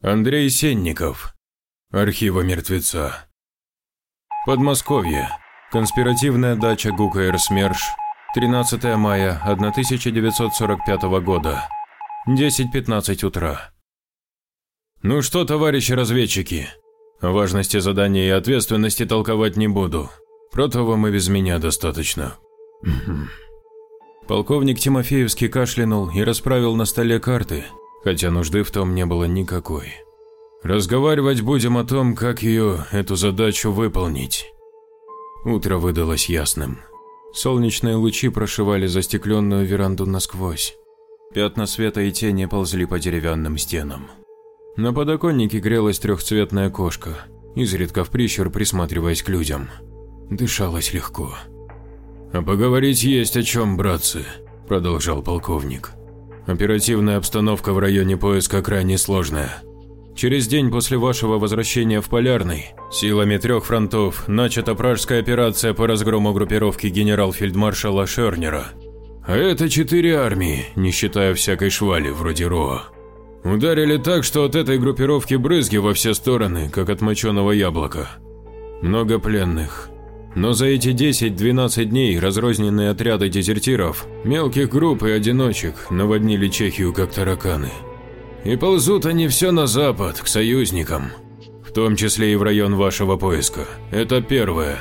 Андрей Сенников. Архива мертвеца. Подмосковье. Конспиративная дача ГУКР СМЕРШ. 13 мая 1945 года. 10.15 утра. Ну что, товарищи разведчики, о важности задания и ответственности толковать не буду. Протова мы без меня достаточно. Полковник Тимофеевский кашлянул и расправил на столе карты, хотя нужды в том не было никакой. Разговаривать будем о том, как ее, эту задачу выполнить. Утро выдалось ясным. Солнечные лучи прошивали застекленную веранду насквозь. Пятна света и тени ползли по деревянным стенам. На подоконнике грелась трехцветная кошка, изредка в прищур присматриваясь к людям. Дышалось легко. «А поговорить есть о чем, братцы», – продолжал полковник. «Оперативная обстановка в районе поиска крайне сложная. Через день после вашего возвращения в Полярный силами трех фронтов начата пражская операция по разгрому группировки генерал-фельдмаршала Шернера. А это четыре армии, не считая всякой швали вроде РОА. Ударили так, что от этой группировки брызги во все стороны, как от моченого яблока. Много пленных, но за эти 10-12 дней разрозненные отряды дезертиров, мелких групп и одиночек наводнили Чехию как тараканы. И ползут они все на запад, к союзникам, в том числе и в район вашего поиска. Это первое.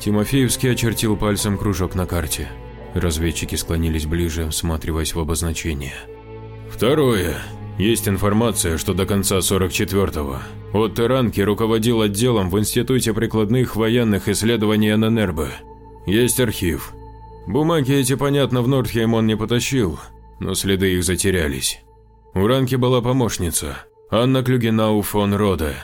Тимофеевский очертил пальцем кружок на карте. Разведчики склонились ближе, всматриваясь в обозначение. Второе. Есть информация, что до конца 44-го Отто Ранки руководил отделом в Институте прикладных военных исследований ННРБ. Есть архив. Бумаги эти, понятно, в Нордхейм он не потащил, но следы их затерялись. У Ранки была помощница, Анна Клюгенау фон Роде.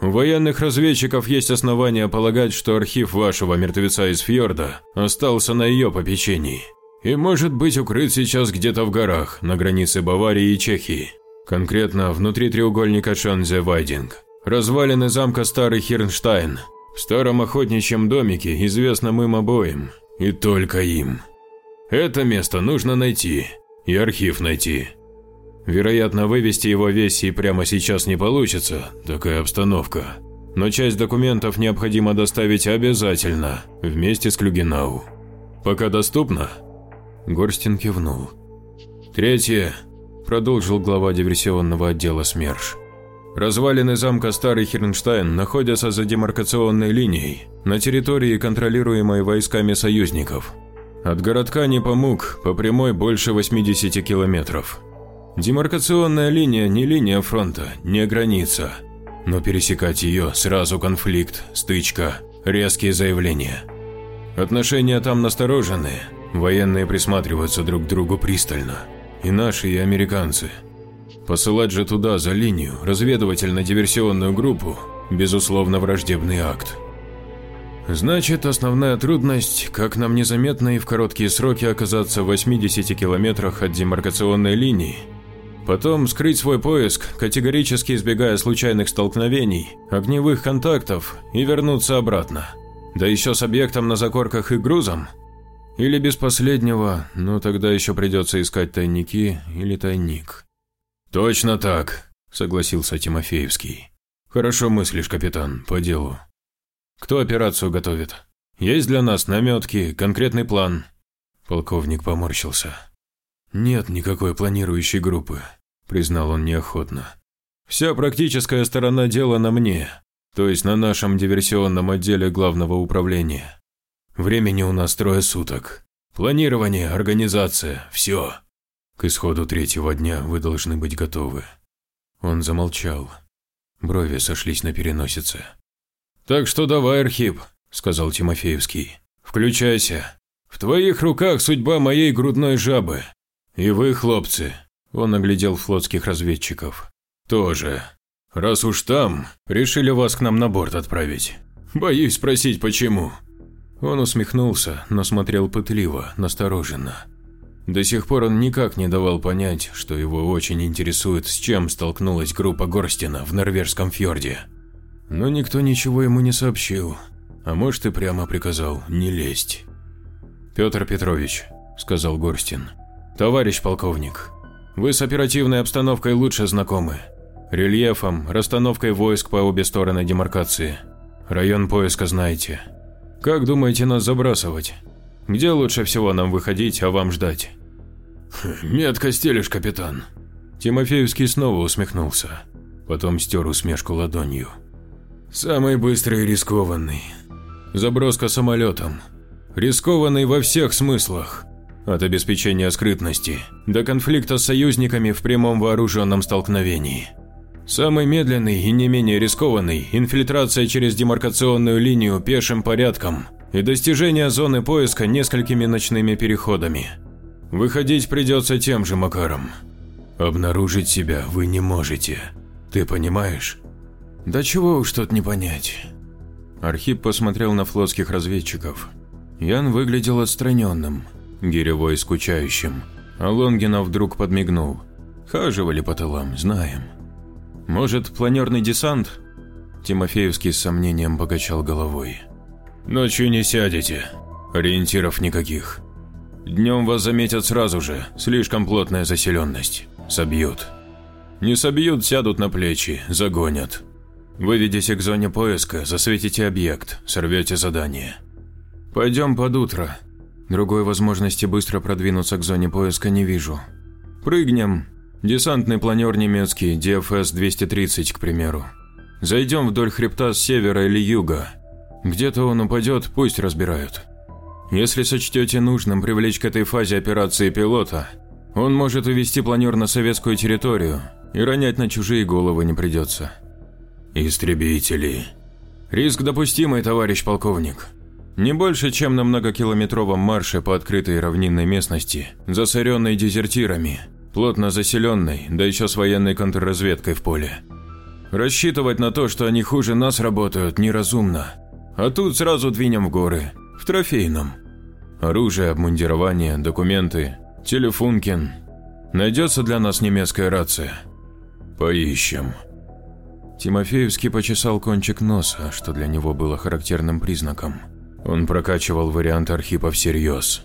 У военных разведчиков есть основания полагать, что архив вашего мертвеца из Фьорда остался на ее попечении и может быть укрыт сейчас где-то в горах на границе Баварии и Чехии. Конкретно внутри треугольника Шанзе-Вайдинг. Развалины замка Старый Хирнштайн. В старом охотничьем домике, известном им обоим. И только им. Это место нужно найти. И архив найти. Вероятно, вывести его весь и прямо сейчас не получится, такая обстановка. Но часть документов необходимо доставить обязательно, вместе с Клюгенау. Пока доступно? Горстин кивнул. Третье продолжил глава диверсионного отдела СМЕРШ. Развалины замка Старый Хернштайн находятся за демаркационной линией, на территории, контролируемой войсками союзников. От городка Непомук по прямой больше 80 километров. Демаркационная линия не линия фронта, не граница. Но пересекать ее сразу конфликт, стычка, резкие заявления. Отношения там настороженные, военные присматриваются друг к другу пристально. И наши, и американцы. Посылать же туда, за линию, разведывательно-диверсионную группу – безусловно враждебный акт. Значит, основная трудность – как нам незаметно и в короткие сроки оказаться в 80 километрах от демаркационной линии. Потом скрыть свой поиск, категорически избегая случайных столкновений, огневых контактов и вернуться обратно. Да еще с объектом на закорках и грузом – или без последнего, но тогда еще придется искать тайники или тайник. Точно так, согласился Тимофеевский. Хорошо мыслишь, капитан, по делу. Кто операцию готовит? Есть для нас наметки, конкретный план? Полковник поморщился. Нет никакой планирующей группы, признал он неохотно. Вся практическая сторона дела на мне, то есть на нашем диверсионном отделе главного управления. Времени у нас трое суток. Планирование, организация, все. К исходу третьего дня вы должны быть готовы. Он замолчал. Брови сошлись на переносице. «Так что давай, Архип», – сказал Тимофеевский. «Включайся. В твоих руках судьба моей грудной жабы. И вы, хлопцы», – он оглядел флотских разведчиков. «Тоже. Раз уж там, решили вас к нам на борт отправить. Боюсь спросить, почему». Он усмехнулся, но смотрел пытливо, настороженно. До сих пор он никак не давал понять, что его очень интересует, с чем столкнулась группа Горстина в норвежском фьорде. Но никто ничего ему не сообщил, а может и прямо приказал не лезть. «Петр Петрович», – сказал Горстин, – «товарищ полковник, вы с оперативной обстановкой лучше знакомы. рельефом, расстановкой войск по обе стороны демаркации. Район поиска знаете. Как думаете нас забрасывать? Где лучше всего нам выходить, а вам ждать? Метко стелишь, капитан. Тимофеевский снова усмехнулся, потом стер усмешку ладонью. Самый быстрый и рискованный. Заброска самолетом. Рискованный во всех смыслах. От обеспечения скрытности до конфликта с союзниками в прямом вооруженном столкновении. Самый медленный и не менее рискованный – инфильтрация через демаркационную линию пешим порядком и достижение зоны поиска несколькими ночными переходами. Выходить придется тем же макаром. Обнаружить себя вы не можете. Ты понимаешь? Да чего уж тут не понять. Архип посмотрел на флотских разведчиков. Ян выглядел отстраненным, Гиревой скучающим, а Лонгинов вдруг подмигнул. Хаживали по тылам, знаем. Может, планерный десант? Тимофеевский с сомнением покачал головой. Ночью не сядете, ориентиров никаких. Днем вас заметят сразу же, слишком плотная заселенность. Собьют. Не собьют, сядут на плечи, загонят. Выведите к зоне поиска, засветите объект, сорвете задание. Пойдем под утро. Другой возможности быстро продвинуться к зоне поиска не вижу. Прыгнем. Десантный планер немецкий, DFS-230, к примеру. Зайдем вдоль хребта с севера или юга. Где-то он упадет, пусть разбирают. Если сочтете нужным привлечь к этой фазе операции пилота, он может увести планер на советскую территорию, и ронять на чужие головы не придется. Истребители. Риск допустимый, товарищ полковник. Не больше, чем на многокилометровом марше по открытой равнинной местности, засоренной дезертирами, плотно заселенной, да еще с военной контрразведкой в поле. Рассчитывать на то, что они хуже нас работают, неразумно. А тут сразу двинем в горы, в трофейном. Оружие, обмундирование, документы, телефункин. Найдется для нас немецкая рация? Поищем. Тимофеевский почесал кончик носа, что для него было характерным признаком. Он прокачивал вариант Архипа всерьез.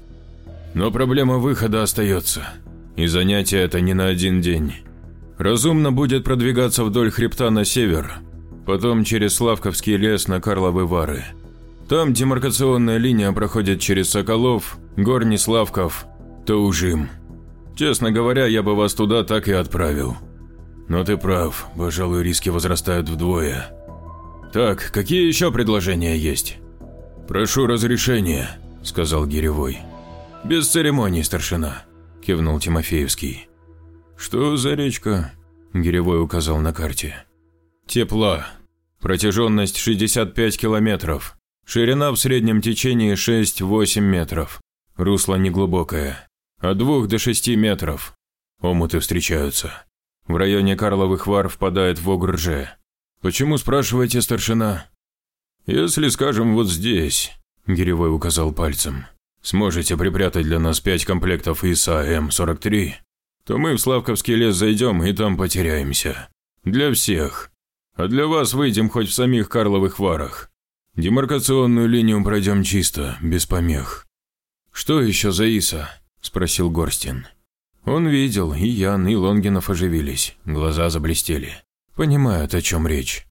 Но проблема выхода остается. И занятие это не на один день. Разумно будет продвигаться вдоль хребта на север, потом через Славковский лес на Карловы Вары. Там демаркационная линия проходит через Соколов, Горний Славков, Таужим. Честно говоря, я бы вас туда так и отправил. Но ты прав, пожалуй, риски возрастают вдвое. Так, какие еще предложения есть? Прошу разрешения, сказал Гиревой. Без церемоний, старшина, кивнул Тимофеевский. Что за речка? Гиревой указал на карте. Тепла. Протяженность 65 километров. Ширина в среднем течении 6-8 метров. Русло неглубокое. От 2 до 6 метров. Омуты встречаются. В районе Карловых Вар впадает в Огрже. Почему, спрашиваете, старшина? Если скажем вот здесь, Гиревой указал пальцем, сможете припрятать для нас пять комплектов ИСА М-43, то мы в Славковский лес зайдем и там потеряемся. Для всех. А для вас выйдем хоть в самих Карловых Варах. Демаркационную линию пройдем чисто, без помех. Что еще за ИСа? Спросил Горстин. Он видел, и Ян, и Лонгинов оживились, глаза заблестели. Понимают, о чем речь.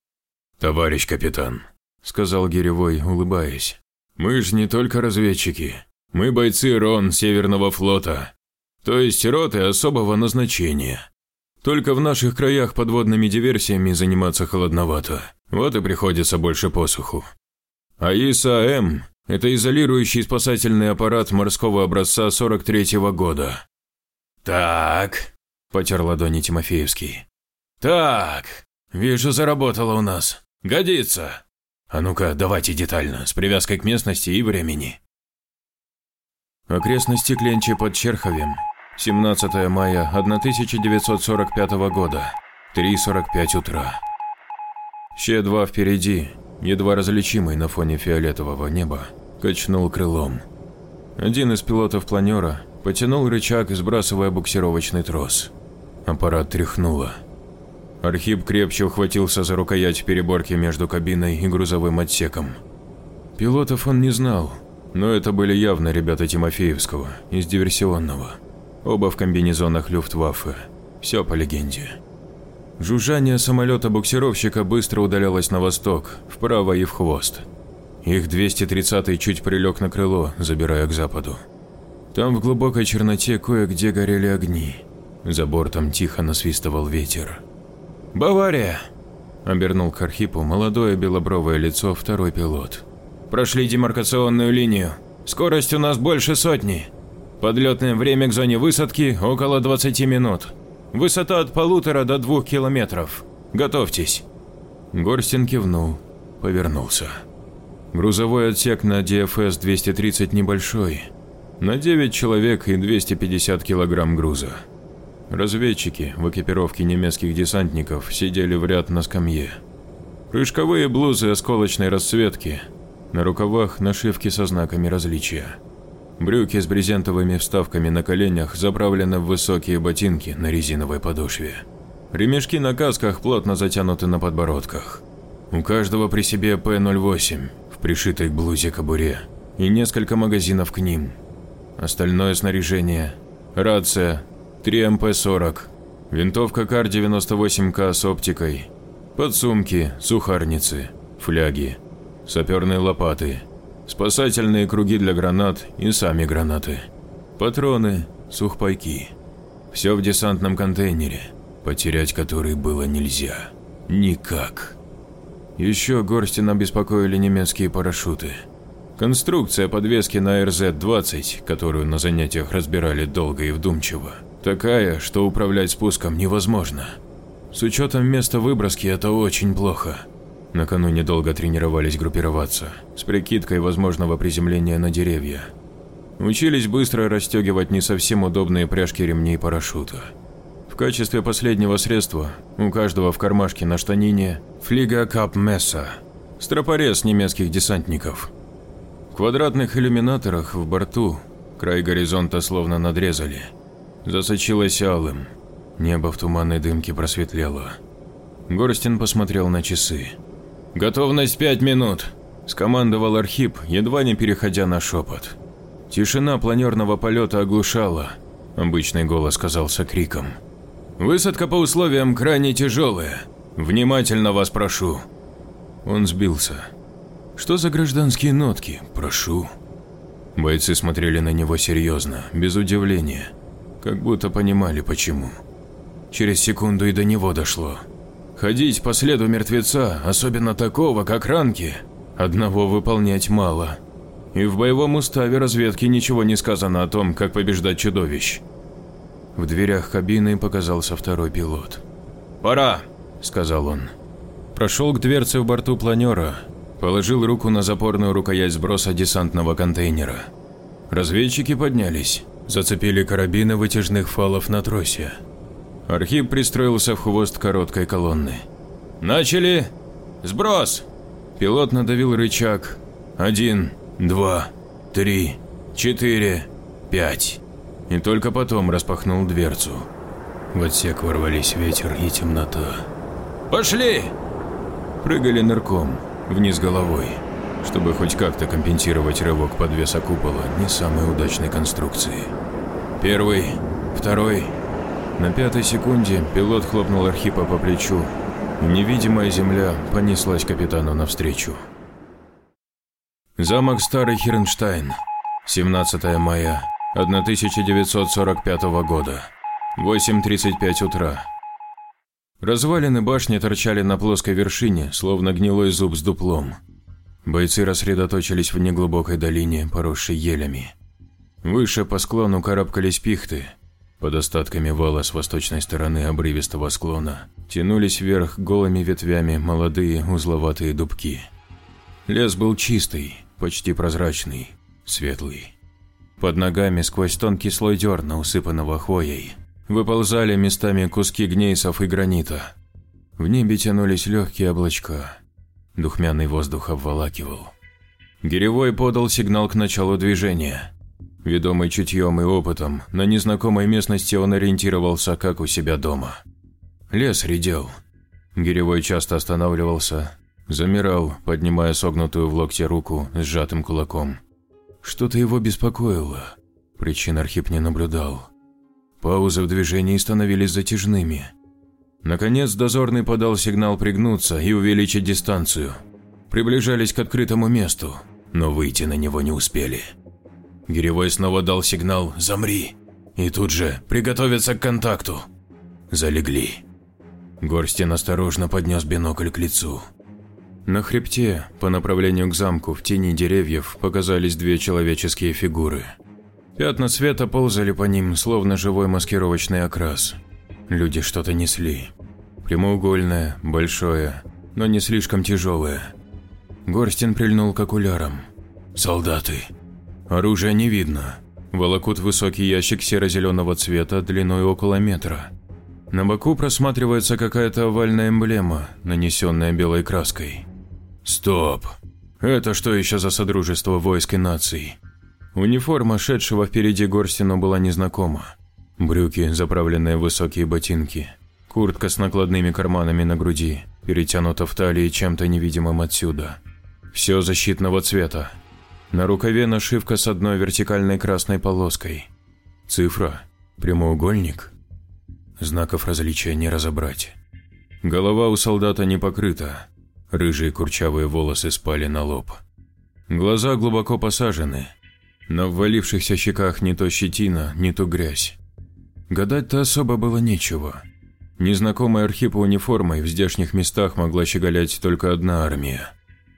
«Товарищ капитан», – сказал Гиревой, улыбаясь. «Мы ж не только разведчики. Мы бойцы РОН Северного флота, то есть роты особого назначения. Только в наших краях подводными диверсиями заниматься холодновато, вот и приходится больше посуху. А ИСАМ – это изолирующий спасательный аппарат морского образца 43-го года. «Так», – потер ладони Тимофеевский. «Так, вижу, заработало у нас. Годится. А ну-ка, давайте детально, с привязкой к местности и времени». Окрестности Кленчи под Черховем, 17 мая 1945 года, 3.45 утра. Щ-2 впереди, едва различимый на фоне фиолетового неба, качнул крылом. Один из пилотов планера Потянул рычаг, сбрасывая буксировочный трос. Аппарат тряхнуло. Архип крепче ухватился за рукоять переборки между кабиной и грузовым отсеком. Пилотов он не знал, но это были явно ребята Тимофеевского, из диверсионного. Оба в комбинезонах Люфтваффе. Все по легенде. Жужжание самолета-буксировщика быстро удалялось на восток, вправо и в хвост. Их 230-й чуть прилег на крыло, забирая к западу. Там в глубокой черноте кое-где горели огни. За бортом тихо насвистывал ветер. «Бавария!» – обернул к Архипу молодое белобровое лицо второй пилот. «Прошли демаркационную линию. Скорость у нас больше сотни. Подлетное время к зоне высадки – около 20 минут. Высота от полутора до двух километров. Готовьтесь. Горстин кивнул, повернулся. Грузовой отсек на DFS-230 небольшой, на 9 человек и 250 килограмм груза. Разведчики в экипировке немецких десантников сидели в ряд на скамье. Прыжковые блузы осколочной расцветки, на рукавах нашивки со знаками различия. Брюки с брезентовыми вставками на коленях заправлены в высокие ботинки на резиновой подошве. Ремешки на касках плотно затянуты на подбородках. У каждого при себе П-08 в пришитой к блузе кобуре и несколько магазинов к ним. Остальное снаряжение – рация, 3 МП-40, винтовка КАР-98К с оптикой, подсумки, сухарницы, фляги, саперные лопаты – спасательные круги для гранат и сами гранаты, патроны, сухпайки. Все в десантном контейнере, потерять который было нельзя. Никак. Еще Горстин обеспокоили немецкие парашюты. Конструкция подвески на РЗ-20, которую на занятиях разбирали долго и вдумчиво, такая, что управлять спуском невозможно. С учетом места выброски это очень плохо. Накануне долго тренировались группироваться, с прикидкой возможного приземления на деревья. Учились быстро расстегивать не совсем удобные пряжки ремней парашюта. В качестве последнего средства у каждого в кармашке на штанине флига кап месса, стропорез немецких десантников. В квадратных иллюминаторах в борту край горизонта словно надрезали. Засочилось алым, небо в туманной дымке просветлело. Горстин посмотрел на часы. «Готовность пять минут», – скомандовал Архип, едва не переходя на шепот. Тишина планерного полета оглушала, обычный голос казался криком. «Высадка по условиям крайне тяжелая. Внимательно вас прошу». Он сбился. «Что за гражданские нотки? Прошу». Бойцы смотрели на него серьезно, без удивления, как будто понимали почему. Через секунду и до него дошло. Ходить по следу мертвеца, особенно такого, как Ранки, одного выполнять мало. И в боевом уставе разведки ничего не сказано о том, как побеждать чудовищ. В дверях кабины показался второй пилот. «Пора», – сказал он. Прошел к дверце в борту планера, положил руку на запорную рукоять сброса десантного контейнера. Разведчики поднялись, зацепили карабины вытяжных фалов на тросе. Архип пристроился в хвост короткой колонны. «Начали! Сброс!» Пилот надавил рычаг. «Один, два, три, четыре, пять». И только потом распахнул дверцу. В отсек ворвались ветер и темнота. «Пошли!» Прыгали нырком, вниз головой, чтобы хоть как-то компенсировать рывок подвеса купола не самой удачной конструкции. Первый, второй, на пятой секунде пилот хлопнул Архипа по плечу. Невидимая земля понеслась капитану навстречу. Замок Старый Хирнштайн. 17 мая 1945 года. 8.35 утра. Развалины башни торчали на плоской вершине, словно гнилой зуб с дуплом. Бойцы рассредоточились в неглубокой долине, поросшей елями. Выше по склону карабкались пихты, под остатками вала с восточной стороны обрывистого склона тянулись вверх голыми ветвями молодые узловатые дубки. Лес был чистый, почти прозрачный, светлый. Под ногами сквозь тонкий слой дерна, усыпанного хвоей, выползали местами куски гнейсов и гранита. В небе тянулись легкие облачка. Духмяный воздух обволакивал. Гиревой подал сигнал к началу движения. Ведомый чутьем и опытом, на незнакомой местности он ориентировался как у себя дома. Лес редел. Гиревой часто останавливался, замирал, поднимая согнутую в локте руку с сжатым кулаком. Что-то его беспокоило. Причин Архип не наблюдал. Паузы в движении становились затяжными. Наконец дозорный подал сигнал пригнуться и увеличить дистанцию. Приближались к открытому месту, но выйти на него не успели. Гиревой снова дал сигнал «Замри!» и тут же «Приготовиться к контакту!» Залегли. Горстин осторожно поднес бинокль к лицу. На хребте, по направлению к замку, в тени деревьев, показались две человеческие фигуры. Пятна света ползали по ним, словно живой маскировочный окрас. Люди что-то несли. Прямоугольное, большое, но не слишком тяжелое. Горстин прильнул к окулярам. «Солдаты!» Оружия не видно. Волокут высокий ящик серо-зеленого цвета длиной около метра. На боку просматривается какая-то овальная эмблема, нанесенная белой краской. Стоп! Это что еще за содружество войск и наций? Униформа шедшего впереди Горстину была незнакома. Брюки, заправленные в высокие ботинки, куртка с накладными карманами на груди, перетянута в талии чем-то невидимым отсюда. Все защитного цвета. На рукаве нашивка с одной вертикальной красной полоской. Цифра, прямоугольник. Знаков различия не разобрать. Голова у солдата не покрыта, Рыжие курчавые волосы спали на лоб. Глаза глубоко посажены. На ввалившихся щеках не то щетина, не то грязь. Гадать-то особо было нечего. Незнакомой Архипа униформой в здешних местах могла щеголять только одна армия.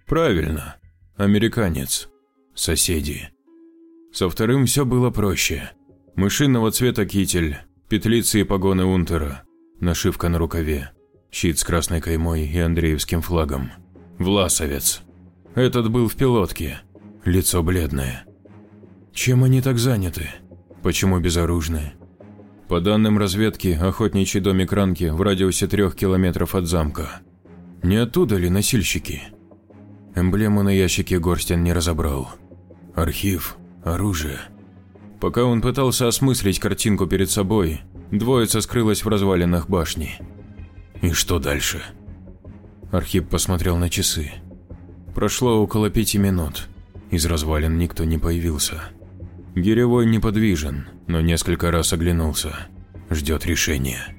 Правильно, американец. Соседи. Со вторым все было проще. Мышиного цвета китель, петлицы и погоны унтера, нашивка на рукаве. Щит с красной каймой и Андреевским флагом. Власовец. Этот был в пилотке. Лицо бледное. Чем они так заняты? Почему безоружны? По данным разведки, охотничий домик Ранки в радиусе трех километров от замка. Не оттуда ли носильщики? Эмблему на ящике Горстин не разобрал. Архив, оружие. Пока он пытался осмыслить картинку перед собой, двоица скрылась в развалинах башни. И что дальше? Архип посмотрел на часы. Прошло около пяти минут. Из развалин никто не появился. Гиревой неподвижен, но несколько раз оглянулся. Ждет решения.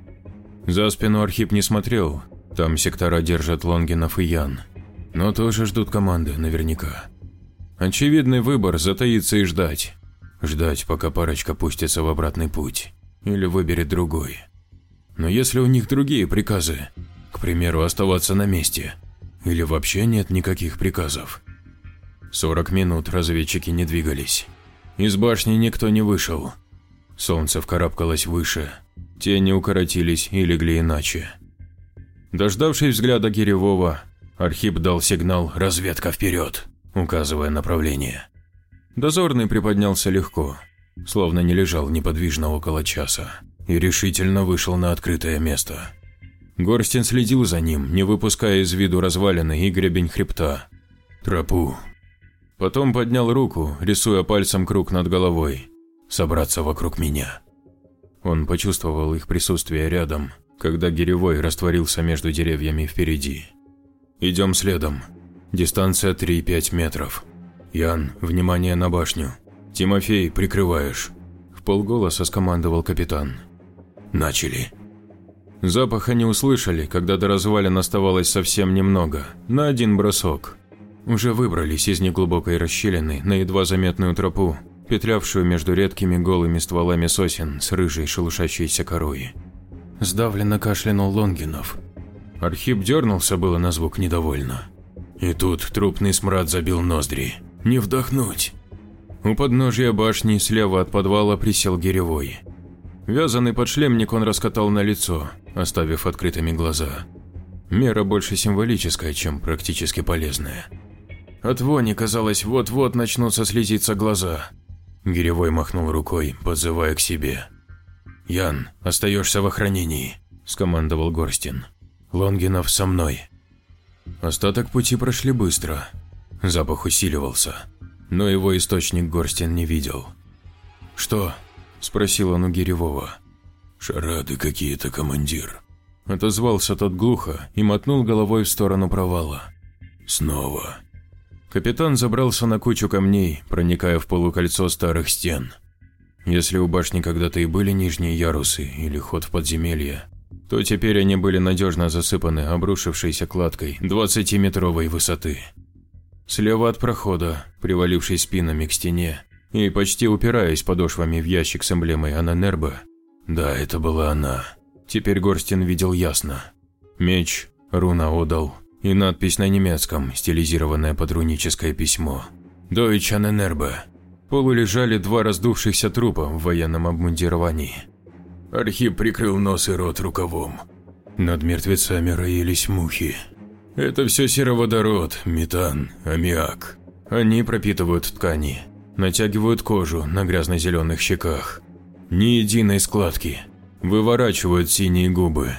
За спину Архип не смотрел, там сектора держат Лонгинов и Ян. Но тоже ждут команды, наверняка. Очевидный выбор – затаиться и ждать. Ждать, пока парочка пустится в обратный путь. Или выберет другой. Но если у них другие приказы, к примеру, оставаться на месте, или вообще нет никаких приказов. 40 минут разведчики не двигались. Из башни никто не вышел. Солнце вкарабкалось выше, тени укоротились и легли иначе. Дождавшись взгляда Гиревого, Архип дал сигнал «Разведка вперед», указывая направление. Дозорный приподнялся легко, словно не лежал неподвижно около часа и решительно вышел на открытое место. Горстин следил за ним, не выпуская из виду развалины и гребень хребта. Тропу. Потом поднял руку, рисуя пальцем круг над головой. Собраться вокруг меня. Он почувствовал их присутствие рядом, когда Гиревой растворился между деревьями впереди. «Идем следом. Дистанция 3-5 метров. Ян, внимание на башню. Тимофей, прикрываешь». В полголоса скомандовал капитан. Начали. Запаха не услышали, когда до развалин оставалось совсем немного, на один бросок. Уже выбрались из неглубокой расщелины на едва заметную тропу, петлявшую между редкими голыми стволами сосен с рыжей шелушащейся корой. Сдавленно кашлянул Лонгинов. Архип дернулся было на звук недовольно. И тут трупный смрад забил ноздри. Не вдохнуть. У подножия башни слева от подвала присел Гиревой. Вязаный подшлемник он раскатал на лицо, оставив открытыми глаза. Мера больше символическая, чем практически полезная. От вони, казалось, вот-вот начнутся слезиться глаза. Гиревой махнул рукой, подзывая к себе. «Ян, остаешься в охранении», – скомандовал Горстин. «Лонгинов со мной». Остаток пути прошли быстро. Запах усиливался, но его источник Горстин не видел. «Что?» – спросил он у Гиревого. «Шарады какие-то, командир», – отозвался тот глухо и мотнул головой в сторону провала. «Снова». Капитан забрался на кучу камней, проникая в полукольцо старых стен. Если у башни когда-то и были нижние ярусы или ход в подземелье, то теперь они были надежно засыпаны обрушившейся кладкой 20-метровой высоты. Слева от прохода, привалившись спинами к стене и почти упираясь подошвами в ящик с эмблемой Ананербо, да, это была она. Теперь Горстин видел ясно. Меч, руна Одал и надпись на немецком, стилизированное под руническое письмо. Deutsche Annerbe. Полу лежали два раздувшихся трупа в военном обмундировании. Архип прикрыл нос и рот рукавом. Над мертвецами роились мухи. Это все сероводород, метан, аммиак. Они пропитывают ткани, натягивают кожу на грязно-зеленых щеках. Ни единой складки. Выворачивают синие губы.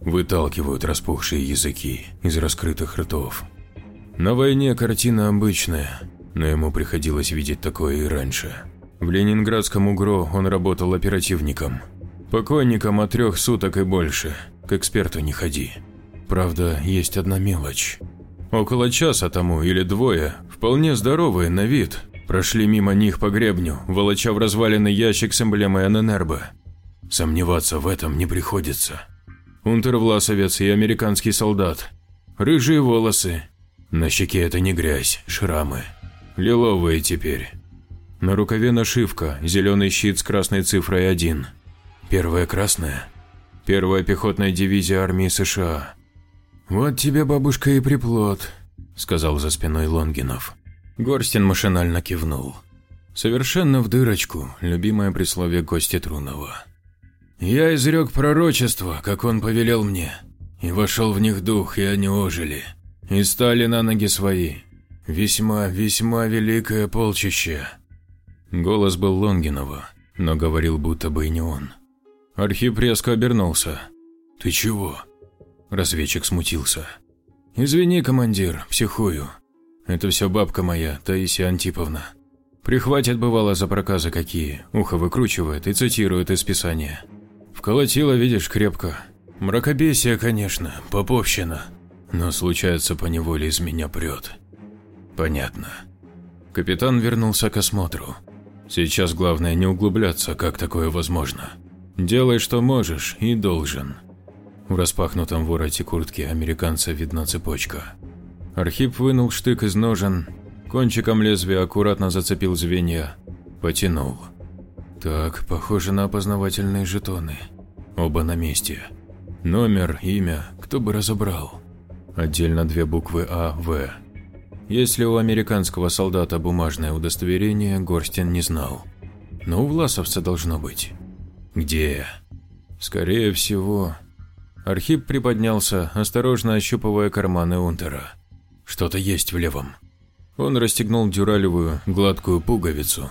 Выталкивают распухшие языки из раскрытых ртов. На войне картина обычная, но ему приходилось видеть такое и раньше. В Ленинградском УГРО он работал оперативником. Покойникам от трех суток и больше, к эксперту не ходи. Правда, есть одна мелочь. Около часа тому или двое, вполне здоровые на вид, прошли мимо них по гребню, волоча в разваленный ящик с эмблемой Аненербо. Сомневаться в этом не приходится. Унтервласовец и американский солдат. Рыжие волосы. На щеке это не грязь, шрамы. Лиловые теперь. На рукаве нашивка, зеленый щит с красной цифрой 1. Первая красная. Первая пехотная дивизия армии США. «Вот тебе, бабушка, и приплод», – сказал за спиной Лонгинов. Горстин машинально кивнул. Совершенно в дырочку, любимое присловие Кости Трунова. Я изрек пророчество, как он повелел мне, и вошел в них дух, и они ожили, и стали на ноги свои. Весьма, весьма великое полчище. Голос был Лонгинова, но говорил будто бы и не он. Архип резко обернулся. «Ты чего?» Разведчик смутился. «Извини, командир, психую. Это все бабка моя, Таисия Антиповна. Прихватит бывало за проказы какие, ухо выкручивает и цитирует из писания. Вколотила, видишь, крепко. Мракобесие, конечно, поповщина. Но случается по неволе из меня прет. Понятно. Капитан вернулся к осмотру. Сейчас главное не углубляться, как такое возможно. Делай, что можешь и должен. В распахнутом вороте куртки американца видна цепочка. Архип вынул штык из ножен, кончиком лезвия аккуратно зацепил звенья, потянул. Так, похоже на опознавательные жетоны. Оба на месте. Номер, имя, кто бы разобрал. Отдельно две буквы А, В. Если у американского солдата бумажное удостоверение, Горстин не знал. Но у власовца должно быть. Где? Скорее всего. Архип приподнялся, осторожно ощупывая карманы Унтера. Что-то есть в левом. Он расстегнул дюралевую, гладкую пуговицу,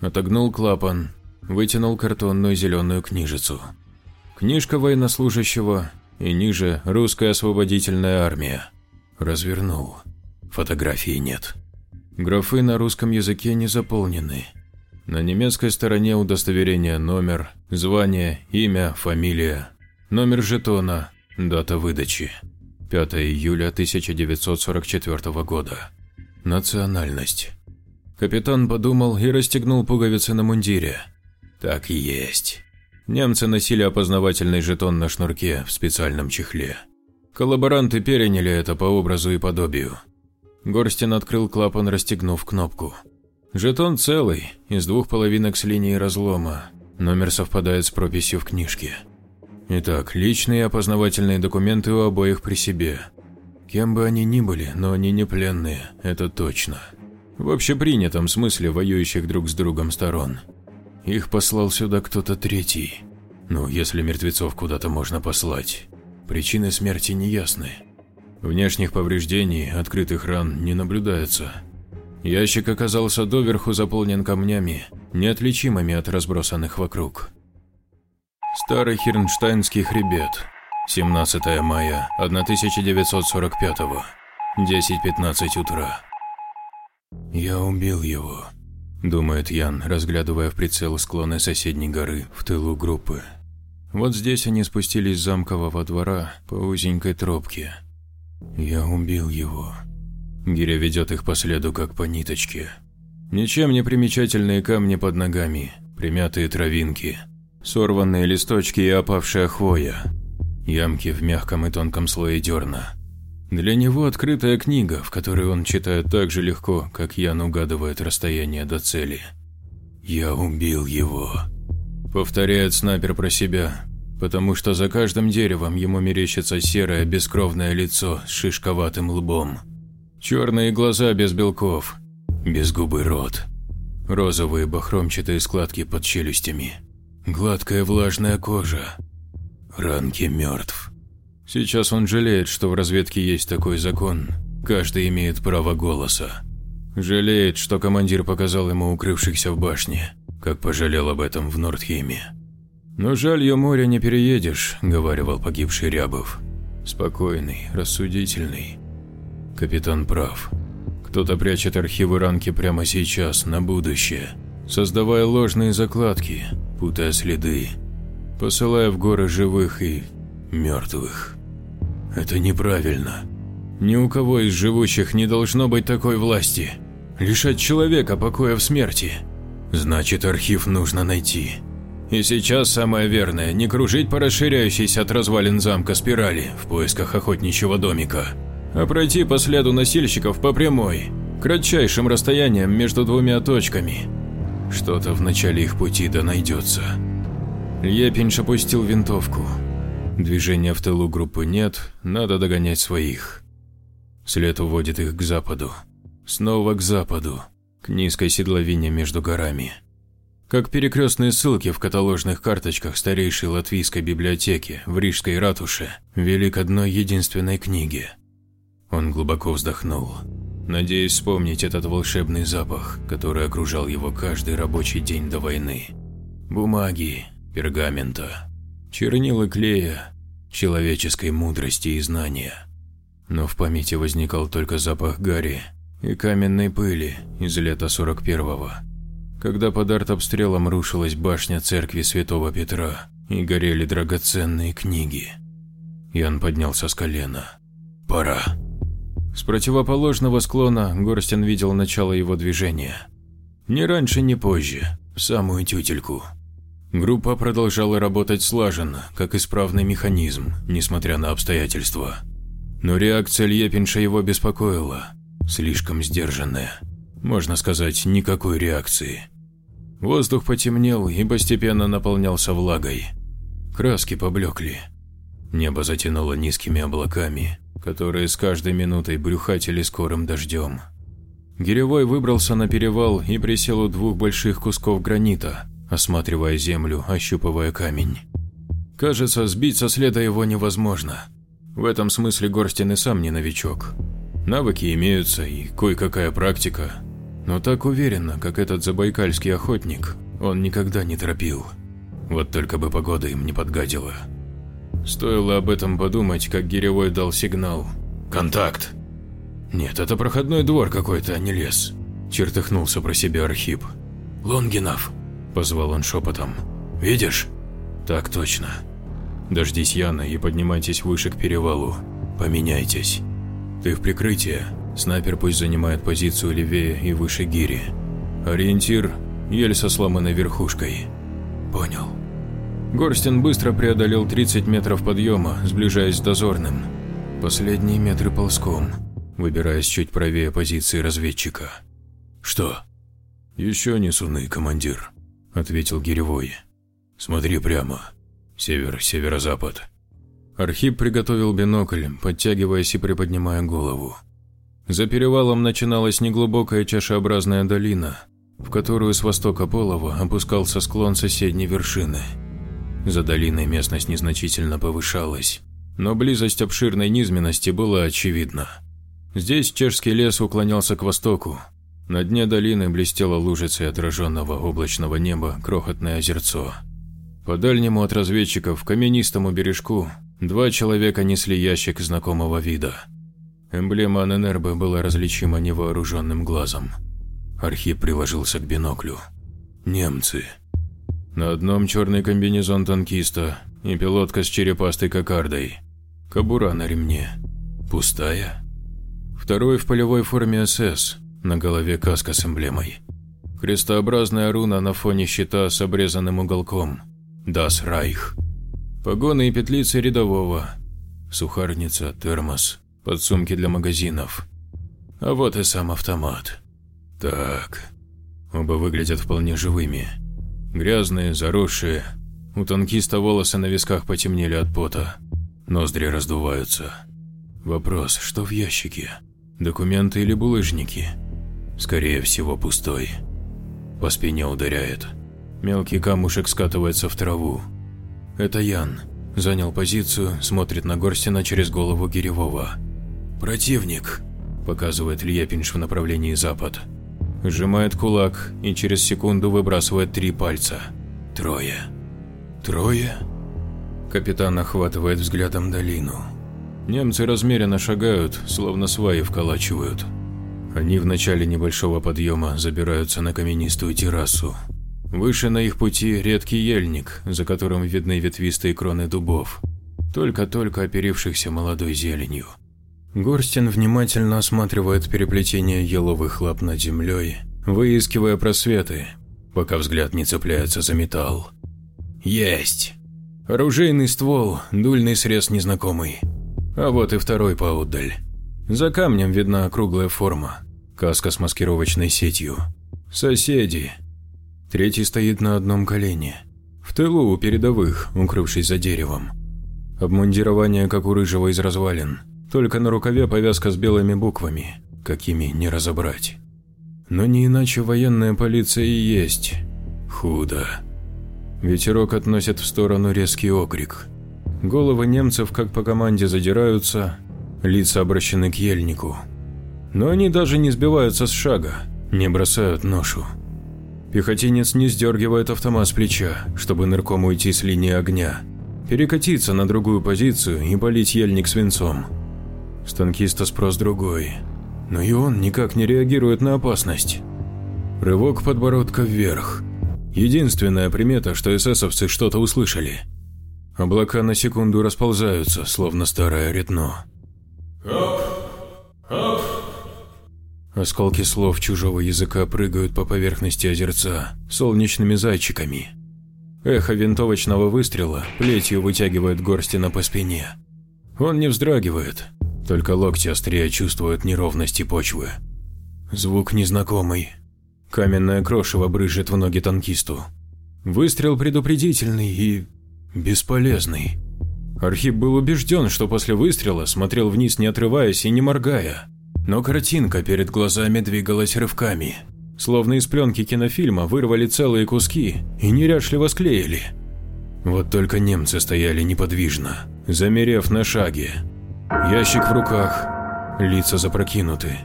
отогнул клапан, вытянул картонную зеленую книжицу. Книжка военнослужащего и ниже «Русская освободительная армия». Развернул. Фотографии нет. Графы на русском языке не заполнены. На немецкой стороне удостоверение номер, звание, имя, фамилия, номер жетона, дата выдачи. 5 июля 1944 года. Национальность. Капитан подумал и расстегнул пуговицы на мундире. Так и есть. Немцы носили опознавательный жетон на шнурке в специальном чехле. Коллаборанты переняли это по образу и подобию. Горстин открыл клапан, расстегнув кнопку. Жетон целый, из двух половинок с линией разлома. Номер совпадает с прописью в книжке. Итак, личные опознавательные документы у обоих при себе. Кем бы они ни были, но они не пленные, это точно. В общепринятом смысле воюющих друг с другом сторон. Их послал сюда кто-то третий. Ну, если мертвецов куда-то можно послать. Причины смерти неясны. Внешних повреждений, открытых ран не наблюдается. Ящик оказался доверху заполнен камнями, неотличимыми от разбросанных вокруг. Старый Хирнштейнский хребет. 17 мая 1945. 10.15 утра. Я убил его. – думает Ян, разглядывая в прицел склоны соседней горы в тылу группы. Вот здесь они спустились с замкового двора по узенькой тропке. Я убил его. Гиря ведет их по следу, как по ниточке. Ничем не примечательные камни под ногами, примятые травинки, сорванные листочки и опавшая хвоя. ямки в мягком и тонком слое дерна. Для него открытая книга, в которой он читает так же легко, как Ян угадывает расстояние до цели. «Я убил его», – повторяет снайпер про себя, потому что за каждым деревом ему мерещится серое бескровное лицо с шишковатым лбом. Черные глаза без белков, безгубый рот, розовые бахромчатые складки под челюстями, гладкая влажная кожа. Ранки мертв. Сейчас он жалеет, что в разведке есть такой закон, каждый имеет право голоса. Жалеет, что командир показал ему укрывшихся в башне, как пожалел об этом в Нордхейме. «Но жалью моря не переедешь», – говаривал погибший Рябов. Спокойный, рассудительный. Капитан прав. Кто-то прячет архивы ранки прямо сейчас, на будущее, создавая ложные закладки, путая следы, посылая в горы живых и мертвых. Это неправильно. Ни у кого из живущих не должно быть такой власти. Лишать человека покоя в смерти. Значит, архив нужно найти. И сейчас самое верное – не кружить по расширяющейся от развалин замка спирали в поисках охотничьего домика, а пройти по следу носильщиков по прямой, кратчайшим расстоянием между двумя точками. Что-то в начале их пути да найдется. Епинш опустил винтовку. Движения в тылу группы нет, надо догонять своих. След уводит их к западу. Снова к западу, к низкой седловине между горами как перекрестные ссылки в каталожных карточках старейшей латвийской библиотеки в Рижской ратуше вели к одной единственной книге. Он глубоко вздохнул, надеясь вспомнить этот волшебный запах, который окружал его каждый рабочий день до войны. Бумаги, пергамента, чернил и клея, человеческой мудрости и знания. Но в памяти возникал только запах гари и каменной пыли из лета 41-го когда под артобстрелом рушилась башня церкви Святого Петра и горели драгоценные книги. Ян поднялся с колена. «Пора». С противоположного склона Горстин видел начало его движения. Ни раньше, ни позже, самую тютельку. Группа продолжала работать слаженно, как исправный механизм, несмотря на обстоятельства. Но реакция Льепинша его беспокоила, слишком сдержанная. Можно сказать, никакой реакции. Воздух потемнел и постепенно наполнялся влагой. Краски поблекли. Небо затянуло низкими облаками, которые с каждой минутой брюхатили скорым дождем. Гиревой выбрался на перевал и присел у двух больших кусков гранита, осматривая землю, ощупывая камень. Кажется, сбить со следа его невозможно. В этом смысле Горстин и сам не новичок. Навыки имеются и кое-какая практика, но так уверенно, как этот забайкальский охотник, он никогда не торопил. Вот только бы погода им не подгадила. Стоило об этом подумать, как Гиревой дал сигнал. «Контакт!» «Нет, это проходной двор какой-то, а не лес», – чертыхнулся про себя Архип. «Лонгинов», – позвал он шепотом. «Видишь?» «Так точно. Дождись Яна и поднимайтесь выше к перевалу. Поменяйтесь. Ты в прикрытии, Снайпер пусть занимает позицию левее и выше гири. Ориентир – ель со сломанной верхушкой. Понял. Горстин быстро преодолел 30 метров подъема, сближаясь с дозорным. Последние метры ползком, выбираясь чуть правее позиции разведчика. «Что?» «Еще не суны, командир», – ответил Гиревой. «Смотри прямо. Север, северо-запад». Архип приготовил бинокль, подтягиваясь и приподнимая голову. За перевалом начиналась неглубокая чашеобразная долина, в которую с востока Полова опускался склон соседней вершины. За долиной местность незначительно повышалась, но близость обширной низменности была очевидна. Здесь чешский лес уклонялся к востоку. На дне долины блестело лужицей отраженного облачного неба крохотное озерцо. По дальнему от разведчиков каменистому бережку два человека несли ящик знакомого вида – Эмблема Аненербы была различима невооруженным глазом. Архип приложился к биноклю. Немцы. На одном черный комбинезон танкиста и пилотка с черепастой кокардой. Кобура на ремне. Пустая. Второй в полевой форме СС, на голове каска с эмблемой. Крестообразная руна на фоне щита с обрезанным уголком. Das Reich. Погоны и петлицы рядового. Сухарница, термос, подсумки для магазинов. А вот и сам автомат. Так, оба выглядят вполне живыми. Грязные, заросшие. У танкиста волосы на висках потемнели от пота. Ноздри раздуваются. Вопрос, что в ящике? Документы или булыжники? Скорее всего, пустой. По спине ударяет. Мелкий камушек скатывается в траву. Это Ян. Занял позицию, смотрит на Горстина через голову Гиревого. «Противник», – показывает Льепинш в направлении запад. Сжимает кулак и через секунду выбрасывает три пальца. Трое. Трое? Капитан охватывает взглядом долину. Немцы размеренно шагают, словно сваи вколачивают. Они в начале небольшого подъема забираются на каменистую террасу. Выше на их пути редкий ельник, за которым видны ветвистые кроны дубов, только-только оперившихся молодой зеленью. Горстин внимательно осматривает переплетение еловых лап над землей, выискивая просветы, пока взгляд не цепляется за металл. Есть! Оружейный ствол, дульный срез незнакомый. А вот и второй поотдаль. За камнем видна круглая форма, каска с маскировочной сетью. Соседи. Третий стоит на одном колене. В тылу у передовых, укрывшись за деревом. Обмундирование, как у рыжего из развалин. Только на рукаве повязка с белыми буквами, какими не разобрать. Но не иначе военная полиция и есть. Худо. Ветерок относит в сторону резкий окрик. Головы немцев как по команде задираются, лица обращены к ельнику. Но они даже не сбиваются с шага, не бросают ношу. Пехотинец не сдергивает автомат с плеча, чтобы нырком уйти с линии огня, перекатиться на другую позицию и полить ельник свинцом. С танкиста спрос другой, но и он никак не реагирует на опасность. Рывок подбородка вверх. Единственная примета, что эсэсовцы что-то услышали – Облака на секунду расползаются, словно старое ретно. Оп! Оп! Осколки слов чужого языка прыгают по поверхности озерца солнечными зайчиками. Эхо винтовочного выстрела плетью вытягивает Горстина по спине. Он не вздрагивает, только локти острее чувствуют неровности почвы. Звук незнакомый. Каменное крошево брызжет в ноги танкисту. Выстрел предупредительный и Бесполезный. Архип был убежден, что после выстрела смотрел вниз не отрываясь и не моргая. Но картинка перед глазами двигалась рывками. Словно из пленки кинофильма вырвали целые куски и неряшливо склеили. Вот только немцы стояли неподвижно, замерев на шаге. Ящик в руках, лица запрокинуты.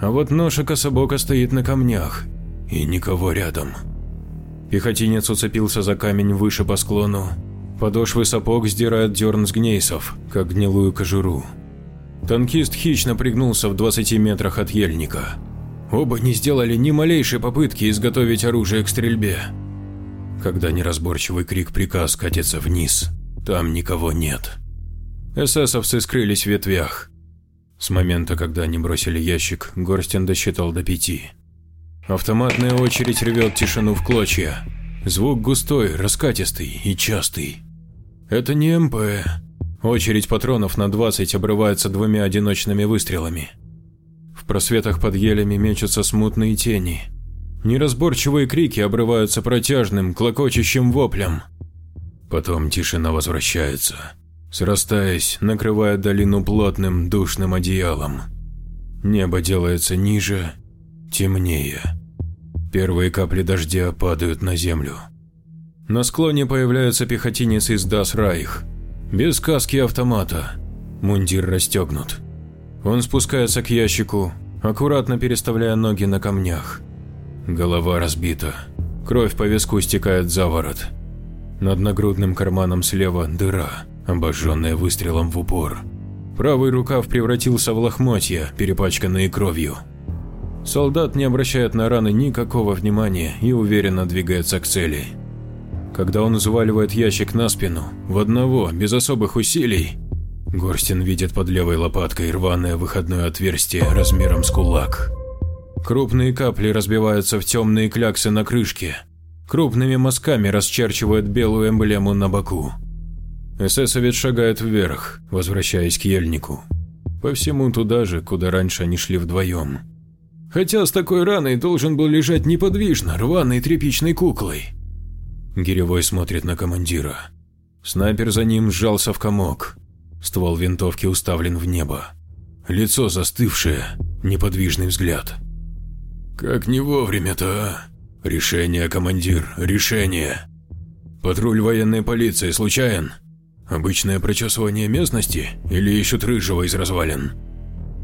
А вот ноша кособока стоит на камнях, и никого рядом. Пехотинец уцепился за камень выше по склону Подошвы сапог сдирают дерн с гнейсов, как гнилую кожуру. Танкист хищно пригнулся в 20 метрах от ельника. Оба не сделали ни малейшей попытки изготовить оружие к стрельбе. Когда неразборчивый крик-приказ катится вниз, там никого нет. Эсэсовцы скрылись в ветвях. С момента, когда они бросили ящик, Горстин досчитал до пяти. Автоматная очередь рвет тишину в клочья. Звук густой, раскатистый и частый. Это не МП. Очередь патронов на 20 обрывается двумя одиночными выстрелами. В просветах под елями мечутся смутные тени. Неразборчивые крики обрываются протяжным, клокочущим воплем. Потом тишина возвращается, срастаясь, накрывая долину плотным, душным одеялом. Небо делается ниже, темнее. Первые капли дождя падают на землю. На склоне появляется пехотинец из Дас Райх. Без каски автомата. Мундир расстегнут. Он спускается к ящику, аккуратно переставляя ноги на камнях. Голова разбита. Кровь по виску стекает за ворот. Над нагрудным карманом слева дыра, обожженная выстрелом в упор. Правый рукав превратился в лохмотья, перепачканные кровью. Солдат не обращает на раны никакого внимания и уверенно двигается к цели. Когда он заваливает ящик на спину, в одного, без особых усилий, Горстин видит под левой лопаткой рваное выходное отверстие размером с кулак. Крупные капли разбиваются в темные кляксы на крышке, крупными мазками расчерчивают белую эмблему на боку. Эсэсовец шагает вверх, возвращаясь к ельнику. По всему туда же, куда раньше они шли вдвоем. Хотя с такой раной должен был лежать неподвижно, рваной тряпичной куклой. Гиревой смотрит на командира. Снайпер за ним сжался в комок. Ствол винтовки уставлен в небо. Лицо застывшее, неподвижный взгляд. «Как не вовремя-то, а? Решение, командир, решение. Патруль военной полиции случайен? Обычное прочесывание местности или ищут рыжего из развалин?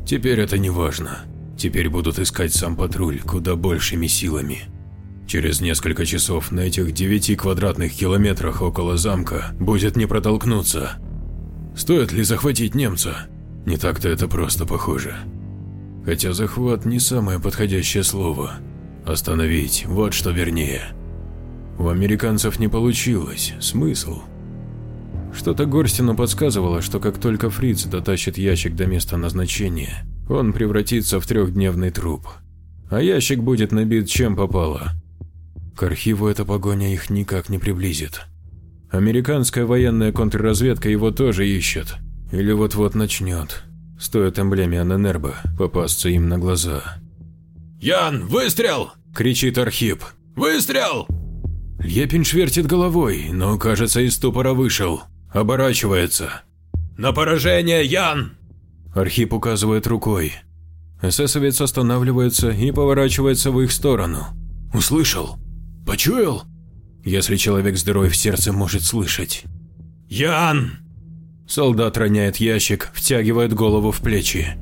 Теперь это не важно. Теперь будут искать сам патруль куда большими силами. Через несколько часов на этих девяти квадратных километрах около замка будет не протолкнуться. Стоит ли захватить немца? Не так-то это просто похоже. Хотя захват не самое подходящее слово. Остановить, вот что вернее. У американцев не получилось, смысл? Что-то Горстину подсказывало, что как только Фриц дотащит ящик до места назначения, он превратится в трехдневный труп. А ящик будет набит чем попало. К архиву эта погоня их никак не приблизит. Американская военная контрразведка его тоже ищет. Или вот-вот начнет. Стоит эмблеме Аненербо попасться им на глаза. «Ян, выстрел!» – кричит Архип. «Выстрел!» Лепин швертит головой, но, кажется, из ступора вышел. Оборачивается. «На поражение, Ян!» Архип указывает рукой. Эсэсовец останавливается и поворачивается в их сторону. Услышал? Почуял? Если человек с дырой в сердце может слышать. «Ян!» Солдат роняет ящик, втягивает голову в плечи.